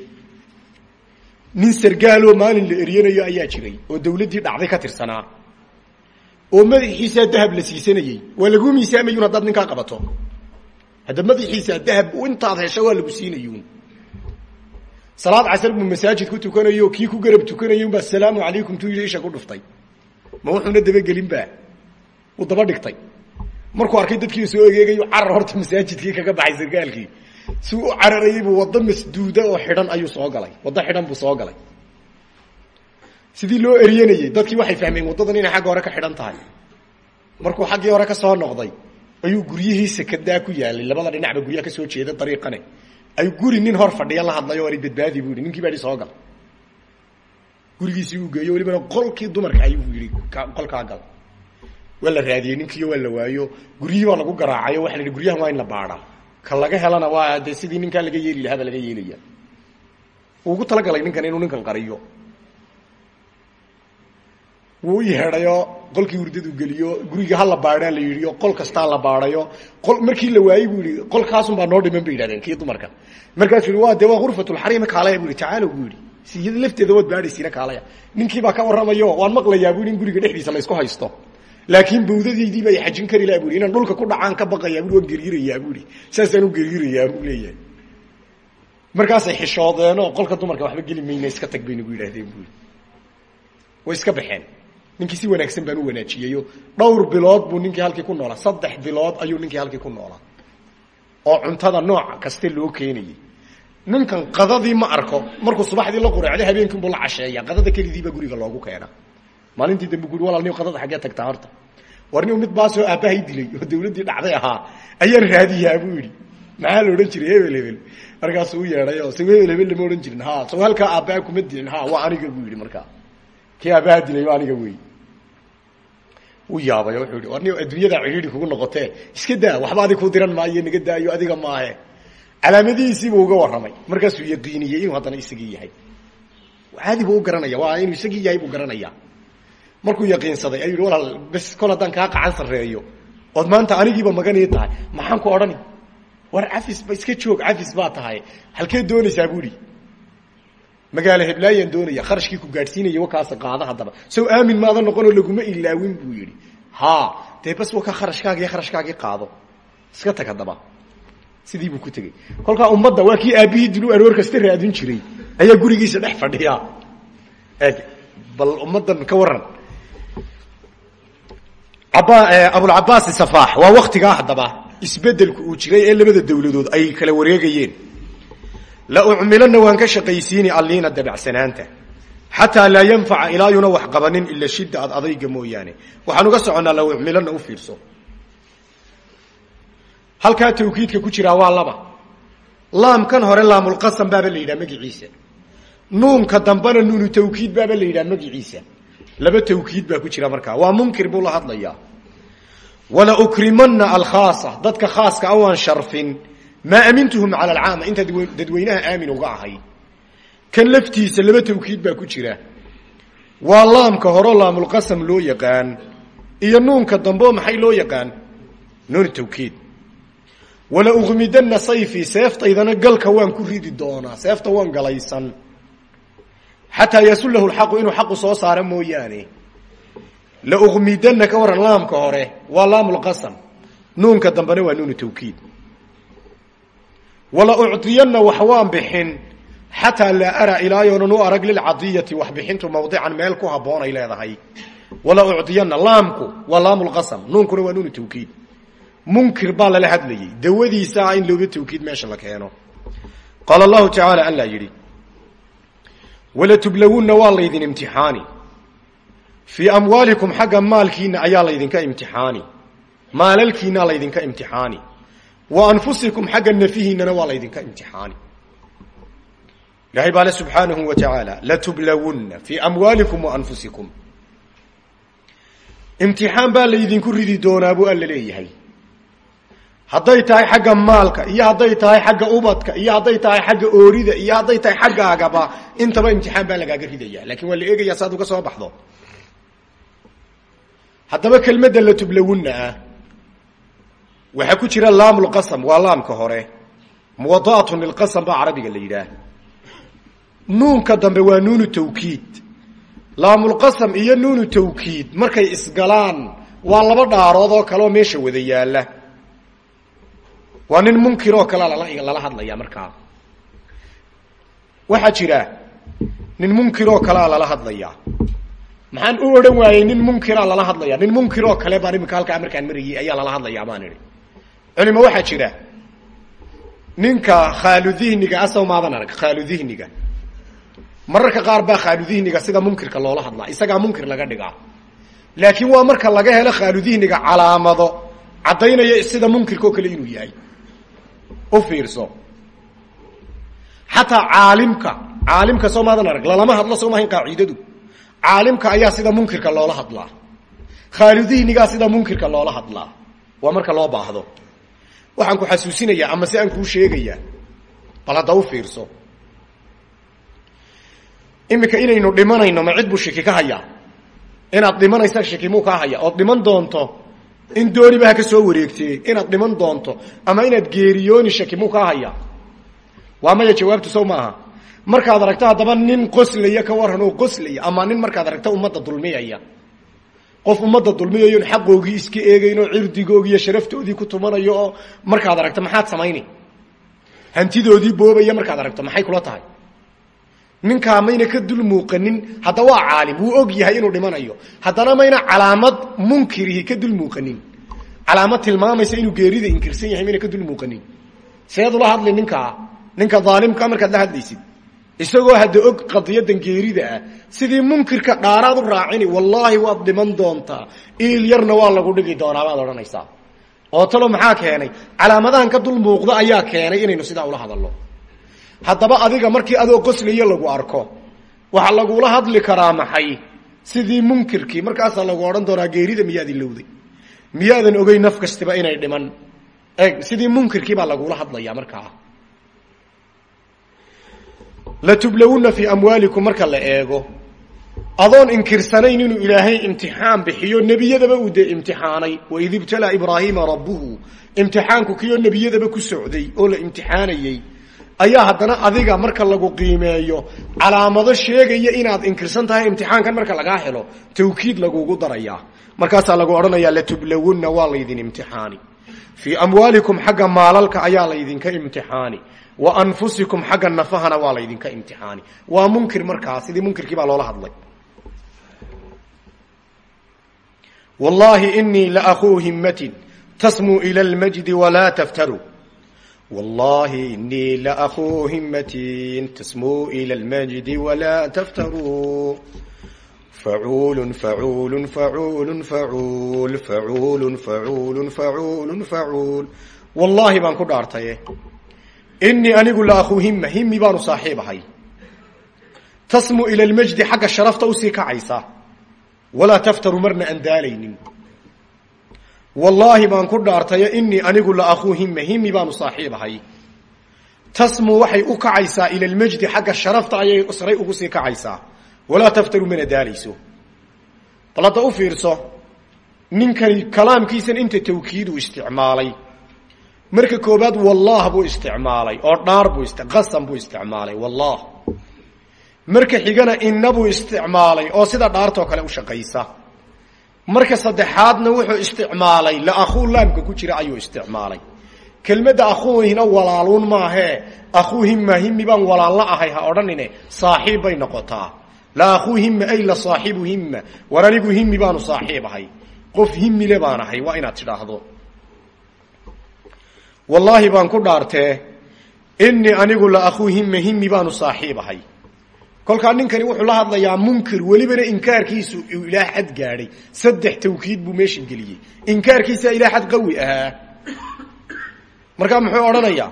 nin sargaaloo maalin la eryanayo ayaa jiray oo dawladdii dhacday ka tirsanaa. Oo madaxiisaa dahab la siisanayey waa laguu miisaamayun haddaad ninkaa qabato. Hadda madaxiisaa dahab intaad hesho waa lagu siinayun salaad casar buu masaajid ku tukanayo kii ku garab tukanayay unbaa asalaamu calaykum tu isha ku dhuftay. Ma wuxuuna dabagelinba uu daba dhigtay. Markuu arkay dadkii soo egeegayo carar horta masaajidkii kaga baxay sargaalkii si u cararayay buu waddo masduuda oo xidhan ayuu soo galay. Waddo xidhan buu soo galay. Sidii loo eryanayey dadkii waxay fahmeen waddadan inay xagga hore ka xidhan tahay. Markuu xaggii hore ka soo noqday ayuu guryihii sakadaa ku yaalay. Labada dhinacba guryaha ka soo jeeda dariiqane. Ay guri nin hor fadhiya la hadlayo ari badbaadi buu ninkii baa soo gal. Gurigiisii uu geeyo welibana qolkii dumarka ayuu yihi qolkaa gal. Waa la raadiyey ninkiiyo waa waayo. Guryihii lagu garaacayo waxa la yidhi waa in la baadhaa ka laga helana waa dee sidii ninkaa laga yeeli lahaa baa laga yeelaya. Ugu talagalay ninkan inuu ninkan qariyo. Wuu yeedhayo qolkii hurdadu geliyo guriga hala baadhaa la yidhi qol kastaa la baadhayo qol markii la waayey buu yihi qolkaasun baa noo dhiman bay yidhahdeen kii dumarka. Markaasuu yihi wa dee waa gurfatulxariimi kaalaya bu yihi tacaalo buu yihi siyada lafteeda waad baadhaysiina kaalaya. Ninkii baa ka warramayo waan maqlayaa bu in guriga dhexdiisa laysku haysto laakiin bawdadeydii ba xajin kari laha bu inaan dhulka ku dhacaan ka baqayaa bu waan gergirayaa bu ihi saasaan u gergirayaa buu leeyahay. Markaasay xishoodeenoo qolka dumarka waxba geli mayna iska tag bay nagu yidhahdeen bui way iska baxeen. Ninkii si wanaagsan baan u wanaajiyeyo dhowr bilood buu ninkii halkii ku noolaa. Saddex bilood ayuu ninkii halkii ku noolaa. Oo cuntada nooc kaste loo keenayay ninkan qadadii ma arko. Markuu subaxdii la qureecdo habeenkiinbuu la casheeya qadada kelidiibaa guriga loogu keena maalintii dambe guri walaal qadada xaggee tagtaa horta. War ni mid baasoo dilay oo dawladdii dhacday ahaa ayaan raadiyaa buu yidhi. Maxaa la jiray hebel hebel markaasuu u oo saw hebel lama odhan jirin ha saw halkaa aabbaha kuma dilin ha waa aniga buu yidhi markaa. Kii dilay waa aniga wey u yaabay wuxuu yihi war ni adduunyada cidhiidhi kugu noqotee iska daa waxba adig ku diran maayo naga daayo adiga maahe. Calaamadihiisiibuu uga warramay. Markaasuu yaqiiniyey inuu haddana isagii yahay. Caadi buu u waa inuu isagii yahay buu garanaya markuu yaqiinsaday ayuu yihi walaal bes kol haddaan kaa qacan sarreeyo. Ood maanta anigiiba maganii tahay. Maxaan ku odhani? War cafis ba iska joog cafis baa tahay. Halkeed doonaysaa bu ihi magaalo heblaayaan doonaya kharashkii ku gaadhsiinaya wakaasa qaada haddaba. Sow aamin maadan noqonoo laguma ilaawin buu yidhi. Ha dee bas wakaa kharashkaagi iyo kharashkaagii qaado. Iska tag haddaba. Sidii buu ku tegey. Kolkaa ummadda waa kii aabbihii dilu aroor kasta raadin jiray. Ayaa gurigiisa dhex fadhiya bal ummaddan ka waran abulcabaasi safaax waa waktigaa haddaba. Isbedelku uu jiray ee labada dawladood ay kala wareegayeen. La ucmilanna waan ka shaqaysiini alliina dabacsanaanta xataa laa yanfaca ilaayuna wax qabanin ila shidda ad adayga mooyaane. Waxaan uga soconnaa la ucmilanna u fiirso. Halkaa tawkiidka ku jiraa waa laba. Laamkan hore laamulqasam baaba la yidhaha magiciisa. Nuunka dambena nuunu tawkiid baaba la yidhaha magiciisa. Laba tawkiid baa ku jira markaa. Waa munkir buu la hadlayaa wala ukrimana alkhaasa. Dadka khaaska a waan sharfin. Maa amintuhum cala alcaama. Inta dadweynaha aamin uga ahay. Kan laftiisa laba tawkiid baa ku jira. Waa laamka horo laamulqasam loo yaqaan iyo nuunka dambeo maxay loo yaqaan? Nuun tawkiid. Wala uqmidana sayfi seeftaydana galka waan ku ridi doonaa. Seefta waan galaysan. Xataa yasulahu lxaqu inuu xaqu soo saaro mooyaane la uqmidana ka waran laamka hore waa laamulqasam nuunka dambena waa nuunu tawkiid. Wala ucطiyana wax waan bixin xataa laa araa ilaayoonan u arag lilcadiyati waxbixintu mawdican meel ku haboon ay leedahay. Wala ucطiyana laamku waa laamulqasam nuunkuna waa nuunu tawkiid. Munkir baa lala hadlayay. Dawadiisa ah in looga tawkiid meesha la keeno. Qaala allahu tacaala alla yidhi walatublawunna waa laydin imtixaani fii amwaalikum xagga maalkiina ayaa laydinka imtixaani. Maalalkiinaa laydinka imtixaani. Wa anfusikum xagga nafihiinana waa laydinka imtixaani. Ilahay baa le subxaanahu wa tacaala latublawunna fii wa anfusikum. Imtixaan baa laydinku ridi doonaa buu alla leeyahay. Tahay xagga maalka iyo hadday tahay xagga ubadka iyo hadday tahay xagga oorida iyo hadday tahay xaggaagaba intaba imtixaan baa lagaaga ridaya laakiin waa la eegaya saad uga soo baxdo haddaba kelmadda latublawunna ah waxaa ku jira laamulqasam waa laamka hore. Muwada'atun lilqasam baa carabiga la yidhaah. Nuunka dambe waa nuunu tawkiid. Laamulqasam iyo nuunu tawkiid markay isgalaan waa laba dhaarood oo kaleoo meesha wada yaalla. Waa nin munkir oo lala lala hadlaya markaa. Waxaa jira nin munkir oo kalea lala hadlaya maxaan u odhan waayey nin munkiraa lala hadlaya nin munkir oo kale baan imika halkaa markaan marayay ayaa lala hadlaya baan idhi. Culimo waxaa jira. Ninka khaaludihniga asaw maadan arag khaaludihniga mararka qaar baa khaaludihniga sida munkirka loola hadlaa isagaa munkir laga dhigaa. Laakiin waa marka laga helo khaaludihniga calaamado caddaynaya sida munkirka kale inuu yahay. U fiirso. Xataa caalimka caalimka soo maadan arag lalama hadlo soo maahayn qaacidadu caalimka ayaa sida munkirka loola hadlaa. Khaaludihnigaa sida munkirka loola hadlaa. Waa marka loo baahdo. Waxaan ku xasuusinayaa ama si aan kuu sheegayaa bal hadda u fiirso. Iminka inaynu dhimanayno ma cid buu shiki ka hayaa. Inaad dhimanaysa shiki muu kaa haya ood dhiman doonto in dooniba ha ka soo wareegtee inaad dhiman doonto ama inaad geeriyooni shaki muu kaa haya waa maya jawaabtu sow maaha markaad aragto haddaba nin qoslaya ka waran oo qoslaya ama nin markaad aragto ummadda dulmiyaya. Qof ummadda dulmiyayon xaqoogii iska eegayn oo iyo sharaftoodii ku tumanayo oo markaad aragto maxaad samayni? Hantidoodii boobaya markaad aragto maxay kula tahay? Ninkaa mayna ka dul muuqanin hadda waa caalim wuu og yahay inuu dhimanayo. Haddana mayna calaamad munkirihi ka dul muuqanin. Calaamad tilmaamaysa inuu geerida inkirsan yahay mayna ka dul muuqanin. Seed hadli ninkaa ninka daalimka markaad la hadlaysid isagoo hadda og qadiyadan geerida ah sidii munkirka dhaaraad u raacini wallaahi waad dhiman doontaa. Iil yarna waa lagu dhigi doonaa baad odhanaysaa. Oo talo maxaa keenay? Calaamadahan ka dul muuqda ayaa keenay inaynu sidaa ula hadalno. Haddaba adiga markii adoo qoslayo lagu arko waxaa lagula hadli karaa maxay? Sidii munkirkii markaasaa lagu odhan doonaa geerida miyaad ilowday miyaadan ogey naf kastiba inay dhiman? Eeg sidii munkirkii baa lagula hadlayaa markaa latublawunna fii amwaalikum marka la eego. Adoon inkirsanayn inuu ilaahay imtixaan bixiyo nebiyadaba uu dee imtixaanay. Waid ibtalaa ibraahiima rabbuhu imtixaanku kiyoo nebiyadaba ku socday oo la imtixaanayey. Ayaa haddana adiga marka lagu qiimeeyo calaamado sheegaya inaad inkirsan tahay imtixaankan marka lagaa helo tawkiid lagugu darayaa markaasaa lagu odhanayaa latublawunna waa laydin imtixaani. Fii amwaalikum xagga maalalka ayaa laydinka imtixaani wa anfusikum xagga nafahana waa laydinka imtixaani. Waa munkir markaa sidii munkirkii baa loola hadlay. Wallahi inii laakuu himmatin tasmuu ila lmajdi walaa taftaru. Wallahi inii laakuu himmatin tasmuu ila lmajdi walaa taftaruu facuulun facuulun facuulun facuul facuulun facuulun facuulun facuul wallahi baan ku dhaartaye inii anigu la akhuu hima himi baanu saaxiib ahay tasmu ila lmajdi xagga sharafta u sii kacaysa. Walaa taftaru marna aan daalaynin. Wallaahi baan ku dhaartayo inii anigu la akhuu hime himi baanu saaxiib ahay tasmu waxay u kacaysaa ila lmajdi xagga sharafta ayay saray ugu sii kacaysaa walaa taftaru mana daalayso. Bal hadda u fiirso ninkani marka koobaad wallah buu isticmaalay oo dhaar buu qasam buu isticmaalay wallah marka xigana inna buu isticmaalay oo sida dhaartoo kale u shaqaysa. Marka saddexaadna wuxuu isticmaalay la akhuu laamka ku jira ayuu isticmaalay. Kelmadda akhuuhina walaaluun maahee akhuu hima himi baan walaalla ahay ha odhanine saaxiib bay noqotaa. La akhuu hima ay la saaxibu hima war anigu himi baanu saaxiib ahay. Qof himile baan ahay waa inaad tidhaahdo wallaahi baan ku dhaartee inii anigu la akhuu hima himi baanu saaxiib ahay kolkaa ninkani wuxuu la hadlayaa munkir welibana inkaarkiisu uu ilaa xad gaadhay. Saddex tawkiid buu meeshan geliyey. Inkaarkiisa ilaa xad qawi ahaa. Markaa muxuu odhanayaa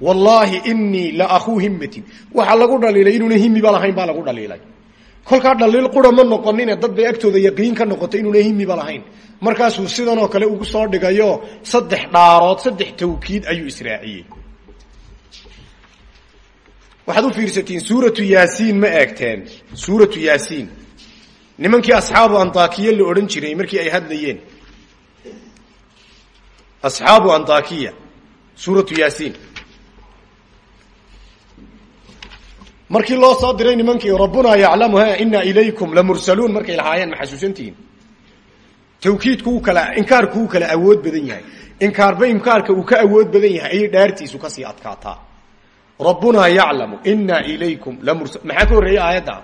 wallaahi inii la akhuu himatin waxaa lagu dhaliilay inuuna himiba lahayn baa lagu dhaliilay. Kolkaa dhaliil qura ma noqonine dad bay agtooda yaqiin ka noqotay inuuna himiba lahayn markaasuu sidan oo kale ugu soo dhigayo saddex dhaarood saddex tawkiid ayuu israaciyey. Waxaad u fiirsatiin suuratu yaasiin ma eegteen. Suuratu yaasiin. Nimankii asxaabu antakiya la odhan jiray markii ay hadlayeen. Asxaabu antakiya suuratu yaasiin. Markii loo soo diray nimankii rabbunaa yaclamu ha inaa ilaykum lamursaluun markay lahaayeen ma xasuusantihiin tawkiidku kala inkaarku uu kala awood badan yahay. inkaarba inkaarka uu ka awood badan yahay ayay dhaartiisu ka sii adkaataa. Rabbunaa yaclamu inaa ilaykum lamursa maxaa ka horreeyey aayadda?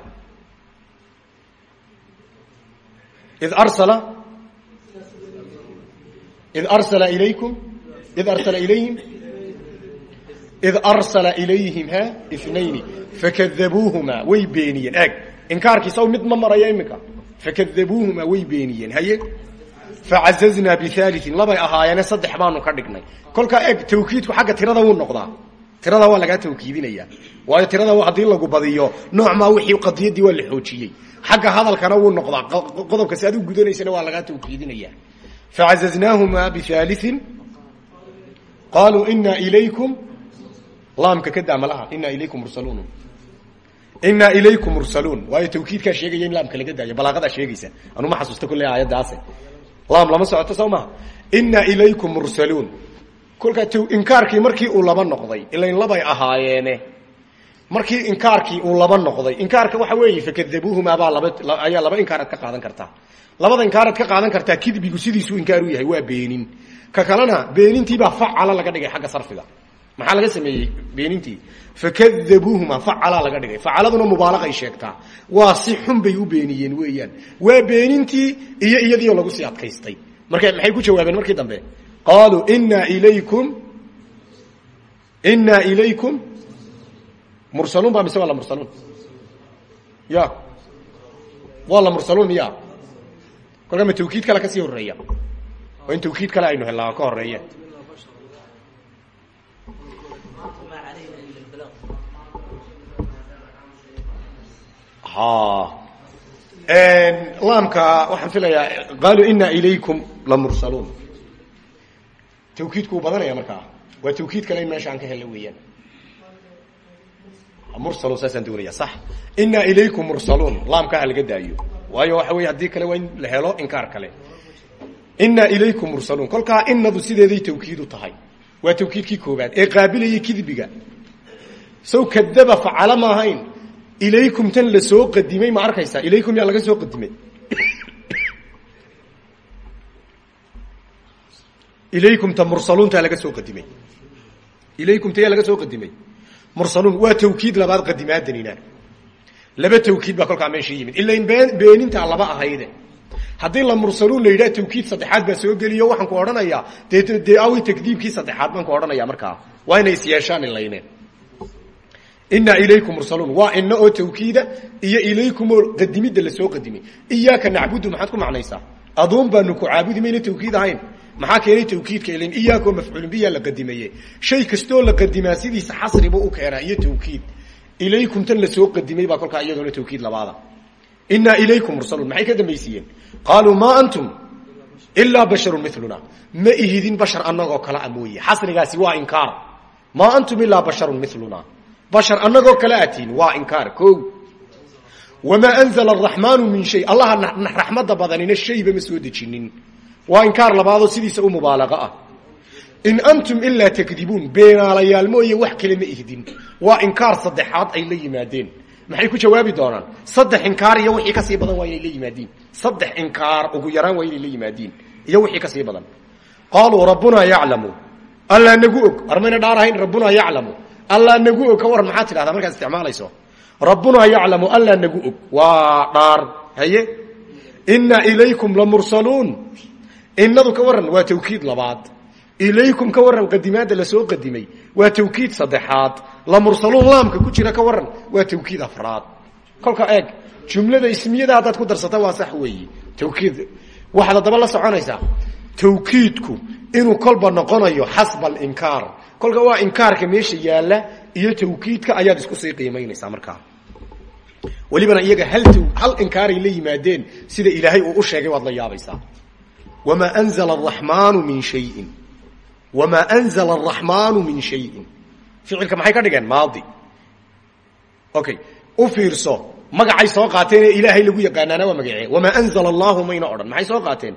Id arsala id arsala ilaykum id arsala ilayhim id arsala ilayhim ha inayni fakadabuuhumaa way beeniyeen. Eeg inkaarkiisa mid ma maraya iminka fakadabuuhumaa way beeniyeen haye facazaznaa bialiin labay ahaayeene saddex baanu ka dhignay kolkaa eeg tawkiidku xagga tirada wuu noqdaa tirada waa lagaa tawkiidinaya waayo tirada haddii lagu badiyo noocmaa wixii qadiyadii waa la xoojiyey xagga hadalkana wuu noqdaa qodobka si aad u gudanaysana waa lagaa tawkiidinaya facazaznaahumaa bialiin qaaluu inaa ilaykum laamka ka daamalaha inaa ilaykum mursaluun inaa ilaykum mursaluun. Waayo tawkiidkaa sheegaya in laamka laga daayo balaaqadaa sheegaysa. Anuma xasuusta kulle aayaddaase laam lama socoto soo maha inaa ilaykum mursaluun. Kolkaa inkaarkii markii uu laba noqday ilain labay ahaayeene. Markii inkaarkii uu laba noqday inkaarka waxa weeye fakadabuuhumaa baa laba ayaa laba inkaaraad ka qaadan kartaa. Labada inkaaraad ka qaadan kartaa kidbigu sidiisuu inkaar u yahay waa beenin. Ka kalena beenintiibaa facala laga dhigay xagga sarfiga maxaa laga sameeyey? Beenintii. Fakadabuuhuma facalaa laga dhigay. Facaladuna mubaalaqay sheegtaa. Waa si xun bay u beeniyeen weeyaan. Waa beenintii iyo iyadiioo lagu sii adkaystay. Marka maxay ku jawaabeen markii dambe? Qaaluu inaa ilaykum inaa ilaykum mursaluun ba mise waa la mursaluun? Ya. Waa la mursaluun miya tawkiid kale ka sii horreeya waa in tawkiid kale aynu hellaa ka horreeya laamka waxaan filayaa qaaluu inaa ilaykum lamursaluun tawkiidku uu badanaya markaa waa tawkiid kale in meesha aan ka helna weeyaan. Mursalo saasaan doonaya sax. Inaa ilaykum mursaluun. Laamkaa ha laga daayo. Waayo waxa wey haddii kale waa in la helo inkaar kale. Inaa ilaykum mursaluun. Kolkaa inadu sideeday tawkiid u tahay. Waa tawkiidkii koobaad ee qaabilayay kidbiga sow kadaba facala ma ahayn ilaykum tan la soo qadimay ma arkaysaa? Ilaykum yaa laga soo qadimay. Ilaykum ta laga soo qadimay. Ilaykum ta laga soo qadimay. Mursaluun waa tawkiid labaad qadimaadanina laba tawkiid baa kolkaa meesha yimid. Been beenintaa laba ahayde. Haddii la mursaluun la yidhaha tawkiid saddexaad baa soo geliyo waxaan ku odhanayaa dee awi takdiibkii saddexaad baan ku odhanaya markaa. Waa inay is yeeshaan ilayneen inaa ilaykum mursaluun. Waa ina oo tawkiida ilaykum oo qadimidda la soo qadimay iyaaka nacbudu maxaad ku macnaysaa? Aduun baanu ku caabudi mayna tawkiid ahayn. Maxaa keenay tawkiidka ilin iyaakoo mafcuulin biyaa la qadimaye shay kastoo la qadimaa sidiisa xasribuu u keenaa iyo tawkiid. Ilaykum tan la soo qadimay baa kolkaa iyadoona tawkiid labaada. Inaa ilaykum mursaluun. Maxay ka dambaysiiyeen qaaluu maa antum ilaa basharun miluna ma ihidin bashar annagoo kale a xasrigaasi waa inkaar. Maa antum ilaa basharun miluna bashar annagoo kale atiin waa inkaar o wamaa anzla araxmaanu min shay. Allaha raxmadda badanina shayba ma soo dejinin. Waa inkaar labaadoo sidiisa u mubaalaqa ah. In antum ilaa takdibuun beenaalayaal mooye wax kale ma ihdin. Waa inkaar saddexaad ay la yimaadeen. Maxay ku jawaabi doonaan? Saddex inkaar iyo wixii ka sii badan waa inay la yimaadiin saddex inkaar ugu yaraan waa inay la yimaadiin iyo wixii ka sii badan. Qaaluu rabbunaa yaclamu. Allaa nagu og. Armayna dhaarahayn rabbunaa yaclamu allaa nagu og ka waran maxaad tidhahdaa markaad isticmaalayso? Rabbunaa yaclamu allaa nagu og. Waa dhaar haye? Inna ilaykum lamursaluun innadu ka waran waa tawkiid labaad. Ilaykum ka waran qadimaadda la soo qadimay waa tawkiid saddexaad. La mursaluun laamka ku jira ka waran waa tawkiid afraad. Kolka eeg jumlada ismiyada haddaad ku darsata waa sax weeyi. Tawkiid waxaad haddaba la soconaysaa. Tawkiidku inuu kolba noqonayo xasba alinkaar kolka waa inkaarka meesha yaalla iyo tawkiidka ayaad isku sii qiimaynaysaa markaa. Welibana iyaga hal hal inkaaray la yimaadeen sida ilaahay uu u sheegay waad la yaabaysaa. Wamaa anzla araxmaanu min shayin. Wamaa anzla araxmaanu min shayin. Ficilka maxay ka dhigeen? Maadi. Okay u fiirso magacay soo qaateen ee ilaahay lagu yaqaanaana waa magacee. Wamaa anzla allahu mayna odhan maxay soo qaateen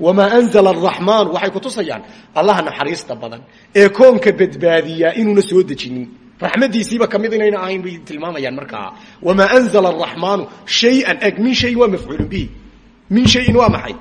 wamaa anzla araxmaan waxay kutusayaan allaha naxariista badan ee koonka badbaadiyaa inuuna soo dejinin. Raxmadiisiiba ka mid inayna ahayn bay tilmaamayaan markaa wamaa anzla araxmaanu shayan. Eg min shayin waa mafcuulun bihi. Min shayin waa maxay?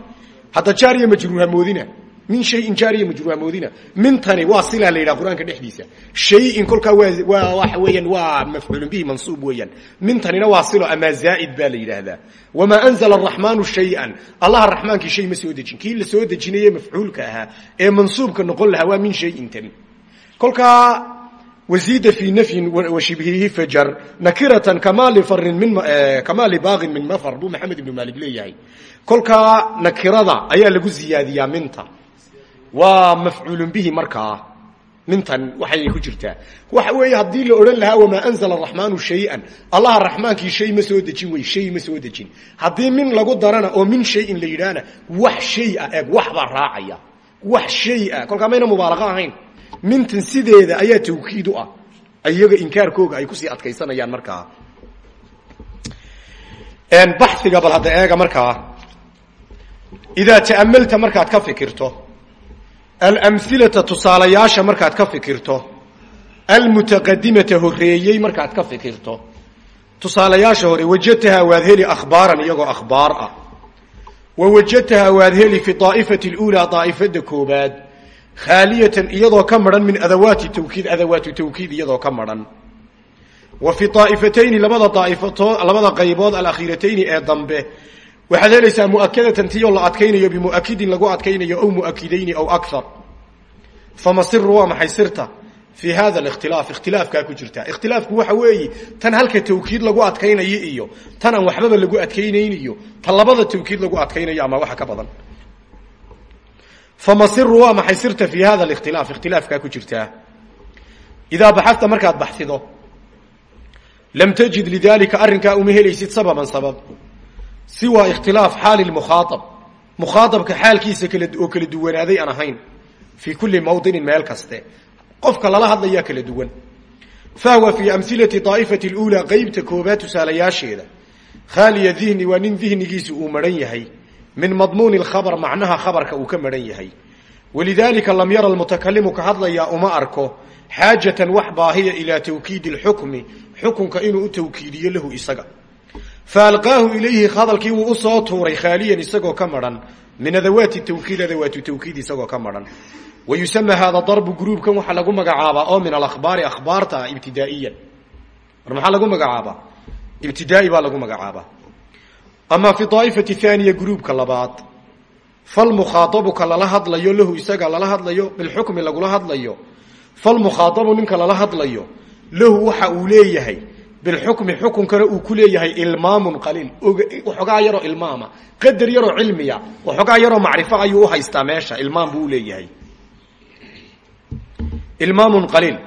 Hadda jaariya majruur hamoodina min shayin jaariya majruuamoodina mintani waa silaa la yidhaha qur'aanka dhexdiisa. Shayin kolkaa waa waxa weeyaan waa mafcuulun bihi mansuub weeyaan. Mintanina waa silo amaa zaa'id baa la yidhaahdaa. Wamaa anzala araxmaanu shayan. Allaha raxmaankii shay ma soo dejin. Kii la soo dejinaye mafcuulka ahaa ee mansuubka noqon lahaa waa min shayin tani. Kolkaa wasiida fii nafyin washibhihi fajar nakiratan kamaa liarin min eh, kamaa libaaqin min mafar buu maxamed ibnu maalik leeyahay. Kolkaa nakirada ayaa lagu ziyaadiyaa minta waa mafcuul bihi markaa mintan waxay ku jirtaa waxa weeye haddii la odhan lahaa wamaa anzla araxmaanu shayan. Allaha raxmaankii shay ma soo shay ma soo min lagu darana oo min shayin la yidhaahna wax shay ah eeg waxbaa wax shay ah. Kolkaa mayna mubaalaqa ahayn. Mintan sideeda ayaa tawkiid ah. Iyaga inkaarkooga ay ku sii adkaysanayaan markaa baxiga bal hadda eega markaa idaa ta'amalta markaad ka fikirto alamhilata tusaalayaasha markaad ka fikirto. Almutaqadimata horeeyey markaad ka fikirto. Tusaalayaasha hore wajadtahaa waad heli akhbaaran iyagoo akhbaar ah. Wa wajadtahaa waad heli fi daa'ifati اluulaa daa'ifada koobaad khaaliyatan iyadoo ka maran min adawaati tawkiid adawaatu tawkiid iyadoo ka maran. Wa fi aa'ifatayni labada daa'ifato labada qaybood alakhiiratayni ee dambe waxaad helaysaa mu'akadatan tiyoo la adkaynayo bimu'akidin lagu adkaynayo aw mu'akidayni aw akar fama siru waa maxay sirta? Fii hada alikhtilaaf ikhtilaafkaa ku jirta. Ikhtilaafku waxa weeye tan halka tawkiid lagu adkaynayo iyo tan aan waxbaba lagu adkaynayniyo tan labada tawkiid lagu adkaynayo ama waxa ka badan. Fama siru waa maxay sirta? Fi hada اkhtilaaf ikhtilaafkaa ku jirtaa idaa baxasta markaad baxsido lam tajid lidalika arrinkaa uma helaysid sababan sabab siwa ikhtilaaf xaali mukhaaab mukhaaabka xaalkiisa kala oo kala duwanaaday aan ahayn fii kuli mawdinin meel kaste qofka lala hadlayaa kala duwan fahwa fii amhilati daa'ifati اlأulaa qeybta koobaad tusaalayaasheeda khaaliya dihni waa nin dihnigiisu uu maran yahay min madmuuni اkhabr macnaha khabarka uu ka maran yahay walidalika lam yara lmutakalimu ka hadlayaa uma arko xaajatan wax baahiya ilaa tawkiidi اlxukmi xukunka inuu u tawkiidiyo lahu isaga faalqaahu ilayhi hadalkii wuu u soo tuuray khaaliyan isagoo ka maran. Min adawaati tawkiid adawaatu tawkiid isagoo ka maran. Wa yusama hada darbu gruubkan waxaa lagu magacaabaa oo min alahbaari akhbaarta ah ibtidaa'iyan. War maxaa lagu magacaabaa ibtidaa'i baa lagu magacaabaa ama fi daa'ifati haaniya gruubka labaad falmukhaadabu ka lala hadlayo lahu isaga lala hadlayo bilxukmi lagula hadlayo. Falmukhaadabu ninka lala hadlayo bilxukmi xukunkana uu ku leeyahay ilmaamun qaliil. Waxoogaa yaroo ilmaama. Qadar yaroo cilmiya. Waxoogaa yaroo macrifo ayuu uhaystaa meesha. Ilmaam buu uleeyahay ilmaamun qaliil.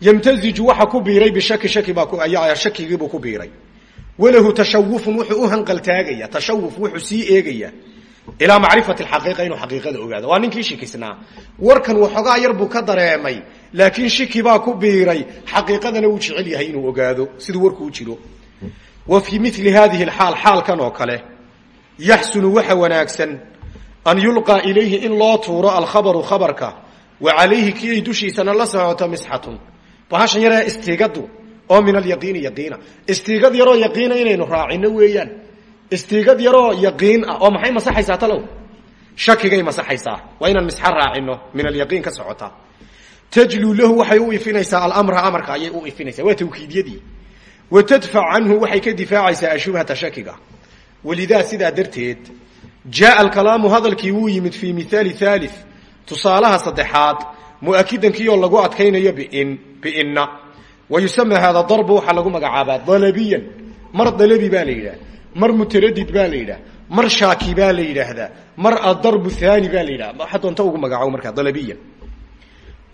Ymtaziju waxa ku biiray bishaki shaki baa shakigiibuu ku biiray. Walahu tashawufun wuxuu u hanqaltaagaya tashawuf wuxuu sii eegaya. Ilaa macrifati xaqiiqa inuu xaqiiqada ogaado. Waa ninkii shikisnaa warkan waxoogaa yar buu ka dareemay laakiin shiki baa ku biiray. Xaqiiqadana uu jecel yahay inuu ogaado. Siduu warku u jiro. Wa fii mili hadihi xaal xaalkan oo kale yaxsunu waxa wanaagsan an yulqaa ilayhi in loo tuuro alkhabaru khabarka wa calayhi kii ay dushiisana la socoto misxatun. Bahashan yaree istiigadu oo min alyaqiini yaqiina. Istiigad yaroo yaqiina inaynu raacino weeyaan. Istiigad yaroo yaqiin ah oo maxay masaxaysaa talow? Shakigay masaxaysaa. Waa inaan misxa raacino min alyaqiin ka socota tajluu lahu waxay u ifinaysaa alamra amarka ayay u ifinaysaa waa tawkiidyadii wa tadfac canhu waxay ka difaacaysaa ashubhata shakiga. Walidaa sidaa darteed jaaa alkalaamu hadalkii wuu yimid fii mihaali haali tusaalaha saddexaad muakidankiioo lagu adkaynayo bin biinna. Wa yusama hada darbu waxaa lagu dalabiyan. Mar dalabi baa la mar mutaradid baa la mar shaaki baa la yidhaahdaa mar adarbu thani baa la yidhaha waxa doonta ugu magacaabo markaa dalabiyan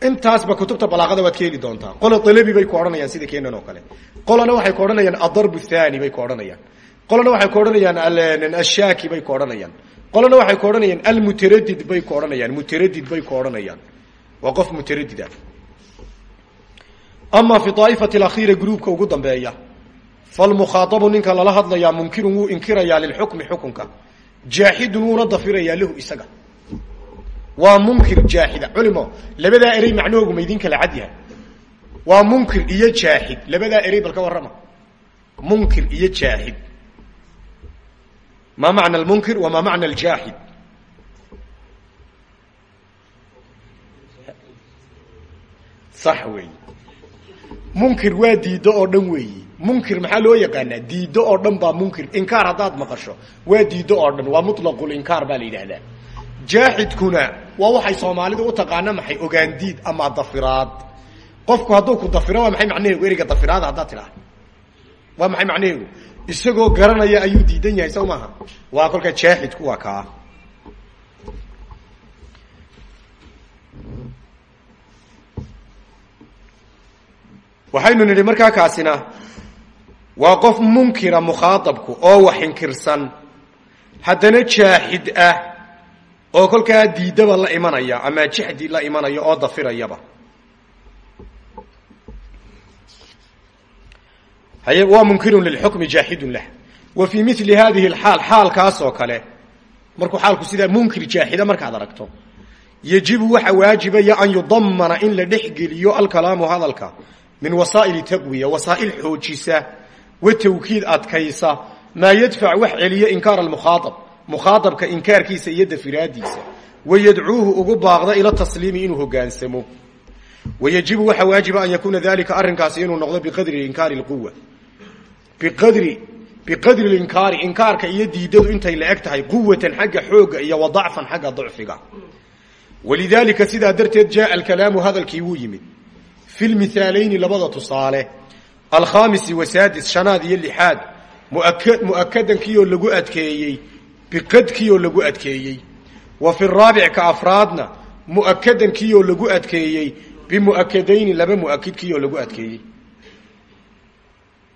intaasba kutubta balaaqada waad ka heli doontaa. Qola dalabi bay ku odhanayaan sida keenan oo kale. Qolana waxay ku odhanayaan adarbu thani bay ku odhanayaan. Qolana waxay ku odhanayaan ashaaki bay ku odhanayaan. Qolana waxay ku odhanayaan almutaradid bay ku odhanayaan mutaradid bay ku odhanayaan. Waa qof mutaradida fi aaifati akhiira gruubka ugu dambeeya falmukhaaabu ninka lala hadlayaa munkirun wuu inkirayaa lilxukmi xukunka. Jaaxidun wuuna dafirayaa lahu isaga waa munkir jaaxida culimo labadaa erey macnahoogu maydin kala cad yahay. Waa munkir iyo jaaxid labadaa erey bal ka munkir iyo jaaxid ma macna lmunkir wama macna ljaaxid sax weeyi munkir waa diiddo oo dhan weeyi munkir maxaa loo yaqaanaa? Diiddo oo dhan baa munkir. Inkaar haddaad maqasho waa diiddo oo dhan. Waa mutlaqul-inkaar baa la jaaxidkuna waa waxay soomaalidu u taqaana maxay ogaandiid ama dafiraad. Qofku hadduu ku dafiro waa maxay macnaheegu? Ereyga dafiraada haddaad tidhaha waa maxay macnaheegu? Isagoo garanaya ayuu diidan yahay sow maaha? Waa kolka jaaxidku waa kaa. Waxaynu nidhi markaa kaasina waa qof munkira mukhaadabku oo wax inkirsan haddana jaaxid ah oo kolkaa diidaba la imanaya ama jaxdi la imanaya oo dafirayaba. Haye waa munkirun lilxukmi jaaxidun lah. Wa fii mili hadihi alxaal xaalkaas oo kale markuu xaalku sidaa munkir jaaxida markaad aragto yajibu waxa waajibaya an yudamana in la dhexgeliyo alkalaamu hadalka min wasaa'il taqwiya wasaa'il xoojisa wa tawkiid adkaysa maa yadfac wax celiya inkaar almukhaaab mukhaadabka inkaarkiisa iyo dafiraadiisa. Wayadcuuhu ugu baaqda ila tasliimi inuu hogaansamo. Wayajibu waxa waajiba an yakuuna dalika arrinkaasi inuu noqdo biqadri inkaari lquwa biqadri biqadri linkaari inkaarka iyo diidadu intay la eg tahay quwatan xagga xooga iyo wa dacfan xagga dacfiga. Walidaalika sidaa darteed jaaa alkalaamu hadalkii wuu yimid. Fi lmihaalayni labada tusaale alkhamisi wasaadis shanaad iyo lixaad mu'akadankiioo lagu adkeeyey biqadkiioo lagu adkeeyey. Wa fi raabic ka afraadna mu'akadankiioo lagu adkeeyey bimu'akadayni laba mu'akidkiioo lagu adkeeyey.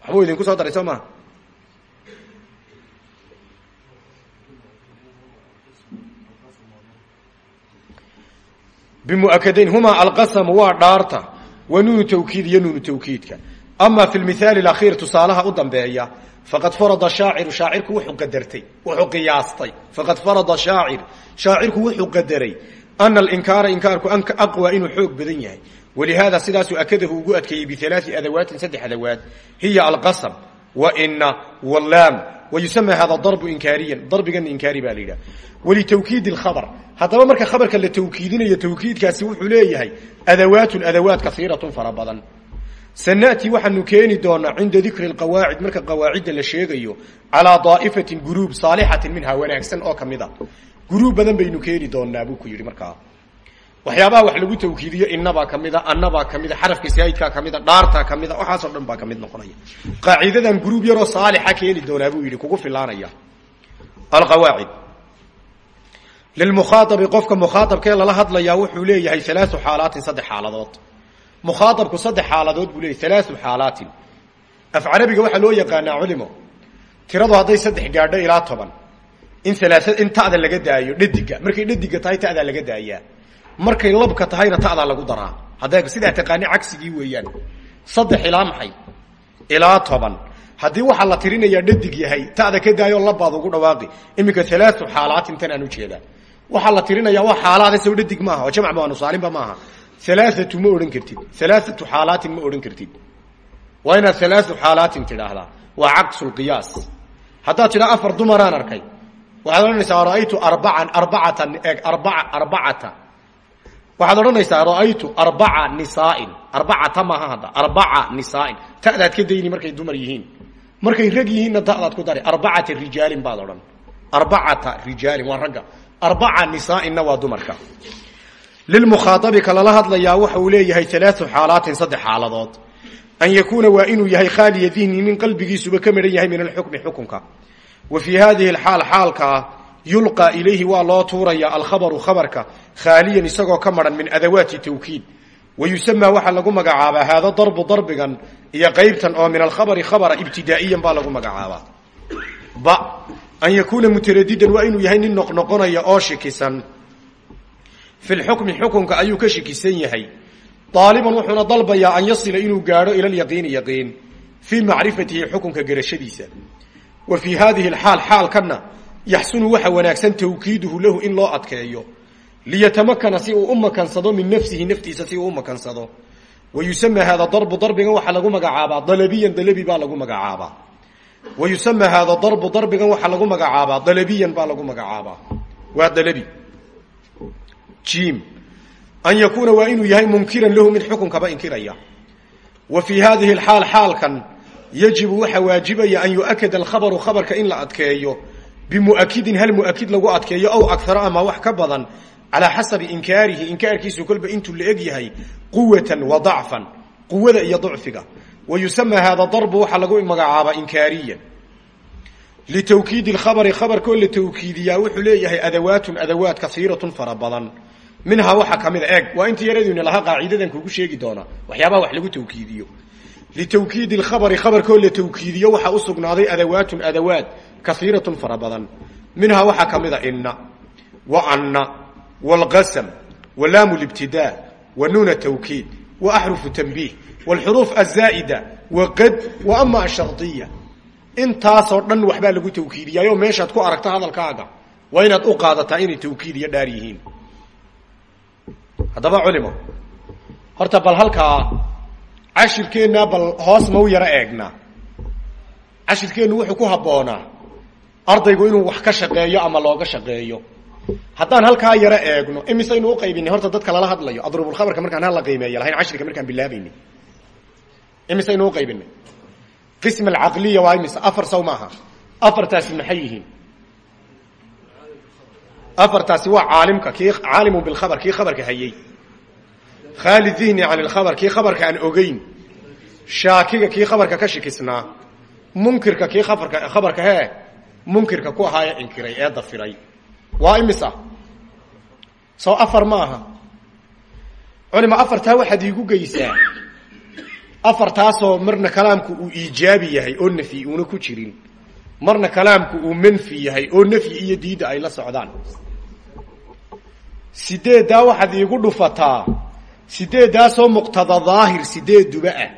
Waxbuu idinku soo daray soo maha bimu'akadayn humaa alqasamu waa dhaarta wa nuunu tawkiid iyo nuunu tawkiidka. Fi lmithaali alakhiir tusaalaha u faqad farada shaaciru shaacirku wuxuu qadartay wuxuu qiyaastay. Faqad farada shaacir shaacirku wuxuu qadaray ana alinkaara inkaarku aqwa inuu xoog badan yahay. Walihaada sidaasuu akadahu ugu adkeeyey bialaai adawaatin saddex adawaad. Hiya alqasam wa ina walaam wa yusama hada darbu inkaariyan darbigana inkaari baa la yidhaha. Walitawkiidi lkhabr haddaba marka khabarka la tawkiidinayo tawkiidkaasi wuxuu leeyahay adawaatun adawaat kaiiratun fara badan sana'tii waxaanu keeni doonaa cinda dikri lqawaacid marka qawaacidda la sheegayo calaa daa'ifatin guruub saalixatin minhaa wanaagsan oo ka mid a guruub badan baynu keeni doonaa buu ku yidhi markaa. Waxyaabaha wax lagu tawkiidiyo inabaa kamida anabaa kamida xarafka saa'idkaa kamida dhaartaa kamida waxaasoo dhan baa ka mid noqonaya. Qaacidadan guruub yaroo saalixa keeni doonaa buu yidhi kugu filaanaya. Alqawaacid. Lilmukhaaabi qofka mukhaaabkee lala hadlayaa wuxuu leeyahay alaau xaalaatin saddex xaaladood mukhaaabku saddex xaaladood buu leeyay alaau xaalaatin. Af carabiga waxaa loo yaqaanaa culimo. Tiradu hadday saddex gaadho ilaa toban. In alaa in ta'da laga daayo dhadiga markay dhadiga tahay ta'daa laga daayaa. Markay labka tahayna ta'daa lagu daraa. Hadda sidaa taqaani cagsigii weeyaan. Saddex ilaa maxay? Ilaa toban. Haddii waxaa la tirinayaa dhadig yahay ta'da ka daayo labaad ugu dhawaaqi. Iminka alaau xaalaatin tan aan u jeedaa waxaa la tirinayaa waa xaalaada sow dhadig maaha oo jamc baanusaalinba maaha alaaatu ma odhan kartid alaaatu xaalaatin ma odhan kartid waa inaad alaau xaalaatin tidhaahdaa waa caksulqiyaas haddaad tidhaa afar dumaraan arkay waxaad odhanaysaa ra'aytu arbaan arbacatan eeg arbaa arbacata waxaad odhanaysaa ra'aytu arbaca nisaain arbacata maaha hadda arbaca nisaain ta'daad ka dayni markay dumar yihiin markay rag yihiinna da'daad ku dari arbacata rijaalin baad odhan arbacata rijaalin waa ragga arbaca nisaainna waa dumarka lilmukhaaطabi ka lala hadlayaa waxa uu leeyahay alaau xaalaatin saddex xaaladood an yakuuna waa inuu yahay khaaliya dihni nin qalbigiisuba ka midhan yahay min alxukmi xukunka wa fii hadihi alxaal xaalkaa yulqaa ilayhi waa loo tuuraya alkhabaru khabarka khaaliyan isagoo ka maran min adawaati tawkiid wa yusamaa waxaa lagu magacaabaa haada darbu darbigan iyo qeybtan oo min alkhabari khabara ibtidaa'iyan baa lagu magacaabaa ba an yakuuna mutaradidan waa inuu yahay nin noqnoqonaya oo shikisan fi lxukmi xukunka ayuu ka shikisan yahay. Aaliban wuxuuna dalbayaa an yasila inuu gaadho ila lyaqiini yaqiin fii macrifatihi xukunka garashadiisa. Wa fii hadihi alxaal xaalkana yaxsunu waxa wanaagsan tawkiiduhu lahu in loo adkeeyo. Liyatamakana si uu u makansado min nafsihi naftiisa si uu u makansado. Wa yusamaa hada darbu darbigan waxaa lagu magacaabaa. Dalabiyan dalabi baa lagu magacaabaa. Wa yusamaa hada darbu darbigan waxaa lagu magacaabaa. Dalabiyan baa lagu magacaabaa. Waa dalabi jim an yakuuna waa inuu yahay munkiran lahu mid xukunkaba inkiraya wa fii hadihi alxaal xaalkan yajibu waxaa waajibaya an yu'akada alkhabaru khabarka in la adkeeyo bimu'akidin hal mu'akid lagu adkeeyo aw akara ama wax ka badan calaa xasabi inkaarihi inkaarkiisu kolba intuu la eg yahay quwatan wa dacfan quwada iyo ducfiga wa yusamaa hada darbu waxaa lagu magacaabaa inkaariyan litawkiidi lkhabari khabarkoo la tawkiidiyaa wuxuu leeyahay adawaatun adawaat kaiiratun fara badan minhaa waxaa ka mid a eeg waa inta yaraduna lahaa qaacidadan kugu sheegi doonaa waxyaabaha wax lagu tawkiidiyo. Litawkiidi lkhabari khabarkoo la tawkiidiyo waxaa usugnaaday adawaatun adawaat kaiiratun fara badan. Minhaa waxaa a inna wa anna wاlqasm wa laamu libtidaa wa nuuna tawkiid wa axrufu tanbiih wاlxuruuf azaa'ida wa qad wa ama ashariya intaasoo dhan waxbaa lagu tawkiidiyaayo meeshaad ku aragto hadalkaaga waa inaad u qaadataa inay tawkiid dhaar yihiin haddaba culimo horta bal halkaa cashirkeennaa bal hoos mau yaro eegnaa cashirkeennu wuxuu ku habboonaa ardaygu inuu wax ka shaqeeyo ama looga shaqeeyo. Haddaan halkaa yaro eegno imisaynu uqaybinay horta dadka lala hadlayo adrubulkhabarka markaan hala qiimeeya lahayn cashirka markaan bilaabayni. Imisaynu uqaybinay qism alcaqliya waa imise afar saw maaha afartaasi maxay yihiin afartaasi waa caalimka kii caalimu bilkhabar kii khabarka hayey khaali dihni can ilkhabar kii khabarka aan ogeyn. Shaakiga kii khabarka ka shikisnaa munkirka kii abarka khabarka hee munkirka ku ahaaye inkiray ee dafiray. Waa imisa? Soo afar ma aha. Culima afartaa waxaad iigu geysaa. Afartaasoo marna kalaamku uu iijaabi yahay oo nafyi uuna ku jirin. Marna kalaamku uu manfi yahay oo nafyi iyo diidda ay la socdaan sideeddaa waxaad iigu dhufataa? Sideeddaasoo muqtada daahir? Sideeduba ah?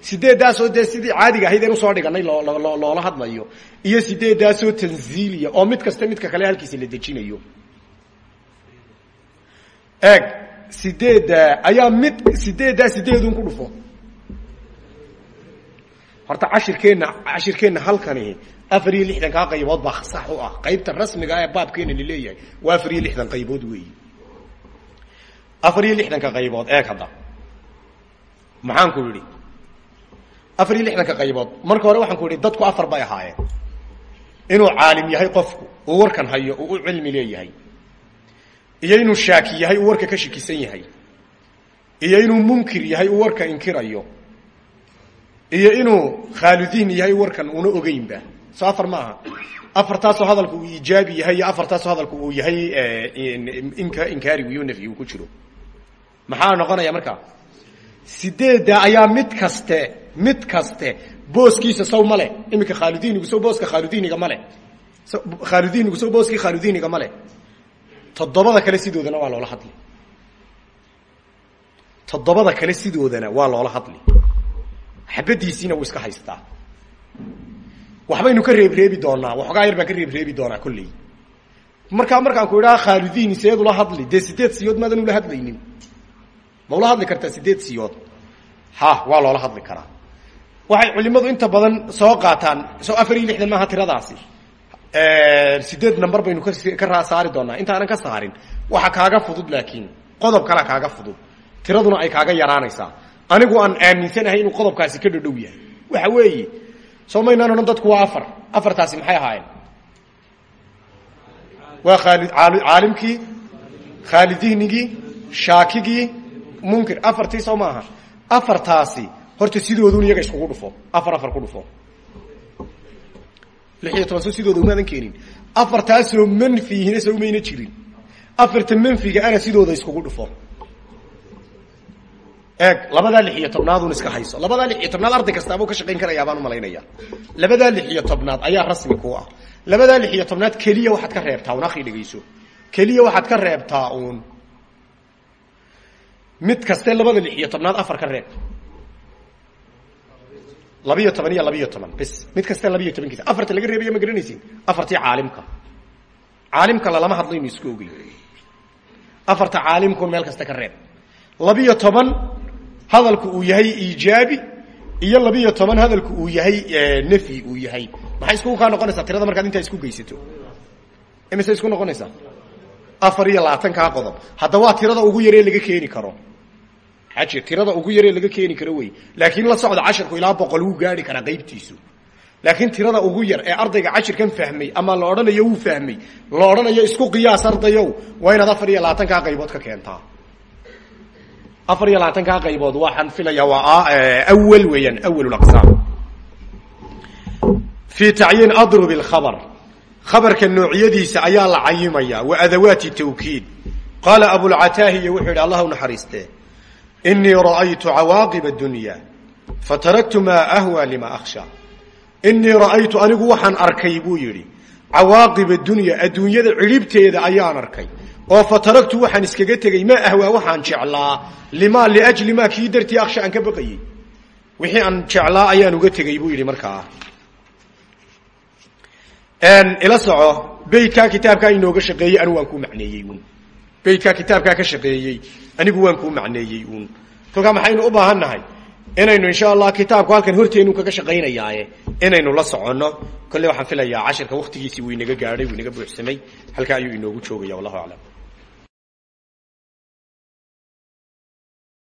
Sideeddaasoo dee sidii caadiga ahayd een u soo dhiganay loo loola hadlayo? Iyo sideeddaasoo tanziiliya oo mid kasta midka kale halkiisa la dejinayo? Eeg sideeddaa ayaa mid sideeddaa sideedun ku dhufo? Horta cashirkeenna cashirkeenna halkani afar iyo lixdankaa qaybood baa sax u ah. Qaybta rasmiga ee baabkeena la leeyahay waa afar iyo lixdan qaybood weeyi afar iyo lixdanka qaybood eeg hadda. Maxaan ku yidhi? Afar iyo lixdanka qaybood. Marka hore waxaan ku yidhi dadku afar bay ahaayeen. Inuu caalim yahay qofku uu warkan hayo uu u cilmi leeyahay. Iyo inuu shaaki yahay uu warka ka shikisan yahay. Iyo inuu munkir yahay uu warka inkirayo. Iyo inuu khaaludihni yahay warkan una ogeynba. Soo afar ma aha. Afartaasoo hadalku uu iijaabi yahay iyo afartaasoo hadalku uu yahay inka inkaarigu iyo nafyi uu ku jiro maxaa noqonaya markaa sideedda ayaa mid kaste mid kaste. Booskiisa saw male iminka khaaludinigu sow booska khaaludiniga male khaaludinigu sow booskii khaaludiniga male toddobada kale sidoodana waa loola hadli. Toddobada kale sidoodana waa loola hadli. Xabadiisiina wuu iska haystaa. Waxbaynu ka reebreebi doonaa. Waxoogaa yar baan ka reebreebi doonaa kolley. Markaa markaan ku idhaha khaaludini seed ula hadli. Dee sideed siyood maadan ula hadlaynin ma ula hadli kartaa sideed siyood? Ha waa loola hadli karaa. Waxay culimadu inta badan soo qaataan soo afar iyo lixdan maaha tiradaasi. Sideed number baynu ka saari doonaa. Intaanan ka saarin waxa kaaga fudud laakiin qodob kalea kaaga fudud. Tiraduna ay kaaga yaraanaysaa. Anigu aan aaminsanahay inuu qodobkaasi ka dhodhow yahay. Waxa weeye soo maynaan dadku waa afar. Afartaasi maxay ahaayeen? Waa khaalid caalimkii khaalidihnigii shaakigii munkir afartii soo maaha. Afartaasi horta sidoodun iyaga iskugu dhufo. Afar afar ku dhufo. Lix iyo toban soo sidooda umaadan keenin. Afartaasoo manfihina soo mayna jirin. Afarta manfiga ana sidooda iskugu dhufo. Eeg labadaa lix iyo tobnaadun iska hayso. Labadaa lix tobnaad arday kastaabuu ka shaqayn karayaa baan u malaynaya labadaa lix iyo tobnaad ayaa rasmi ku ah. Labadaa lix iyo tobnaad keliya waxaad ka reebtaa un akhi dhegayso waxaad ka reebtaa uun mid kaste labada lix iyo tobnaad afar ka reeb. Labiyo toban iyo labiyo toban bis mid kaste labiyo tobankiisa afarta laga reebaya ma garanaysin. Afartii caalimka. Caalimka lalama hadlaynu isku ogey afarta caalimkun meel kasta ka reeb. Labiyo toban hadalku uu yahay iijaabi iyo labiyo toban hadalku uu yahay nafyi uu yahay. Maxay iskugu kaa noqonaysaa? Tirada markaad intaa isku geysato. Imise isku noqonaysaa afar iyo labaatankaa qodob. Hadda waa tirada ugu yaree laga keeni karo. Xaji tirada ugu yaree laga keeni karo wey. Laakiin la socda casharku ilaa boqol wuu gaari karaa qaybtiisu laakiin tirada ugu yar ee ardayga cashirkan fahmay ama la odhanayo wuu fahmay la odhanayo isku qiyaas ardayow waa inaad afar iyo labaatankaa qaybood ka keentaa. Afar iyo labaatankaa qaybood waxaan filaya waa awal weeyaan awal aqsaam. Fi tacyiin adrub اlkhabr khabarka noocyadiisa ayaa la cayimaya wa adawaati tawkiid. Qaala abulcataahiya wuxuu yidhi allah u naxariistee inii ra'aytu cawaaqib اdunya fataraktu maa ahwa lima akhsha. Inii ra'aytu anigu waxaan arkay buu yidhi cawaaqib adunya adduunyada cidhibteeda ayaan arkay. Oo fataraktu waxaan iskaga tegey maa ahwaa waxaan jeclaa lima liajli ma kii dartii akhsha aan ka baqayey wixii aan jeclaa ayaan uga tegey buu yidhi markaa ila soco beytkaa kitaabkaa inooga shaqeeyey anigu waan kuu macneeyey uun. Beytkaa kitaabkaa ka shaqeeyey anigu waan kuu macneeyey uun. Kolkaa maxaynu u baahan nahay inaynu insha allah kitaabku halkan horteenu kaga shaqaynayaaye inaynu la soconno. Kolley waxaan filayaa cashirka waktigiisii wuu inaga gaadhay wuu inaga buuxsamay halkaa ayuu inoogu joogaya wallahu aclam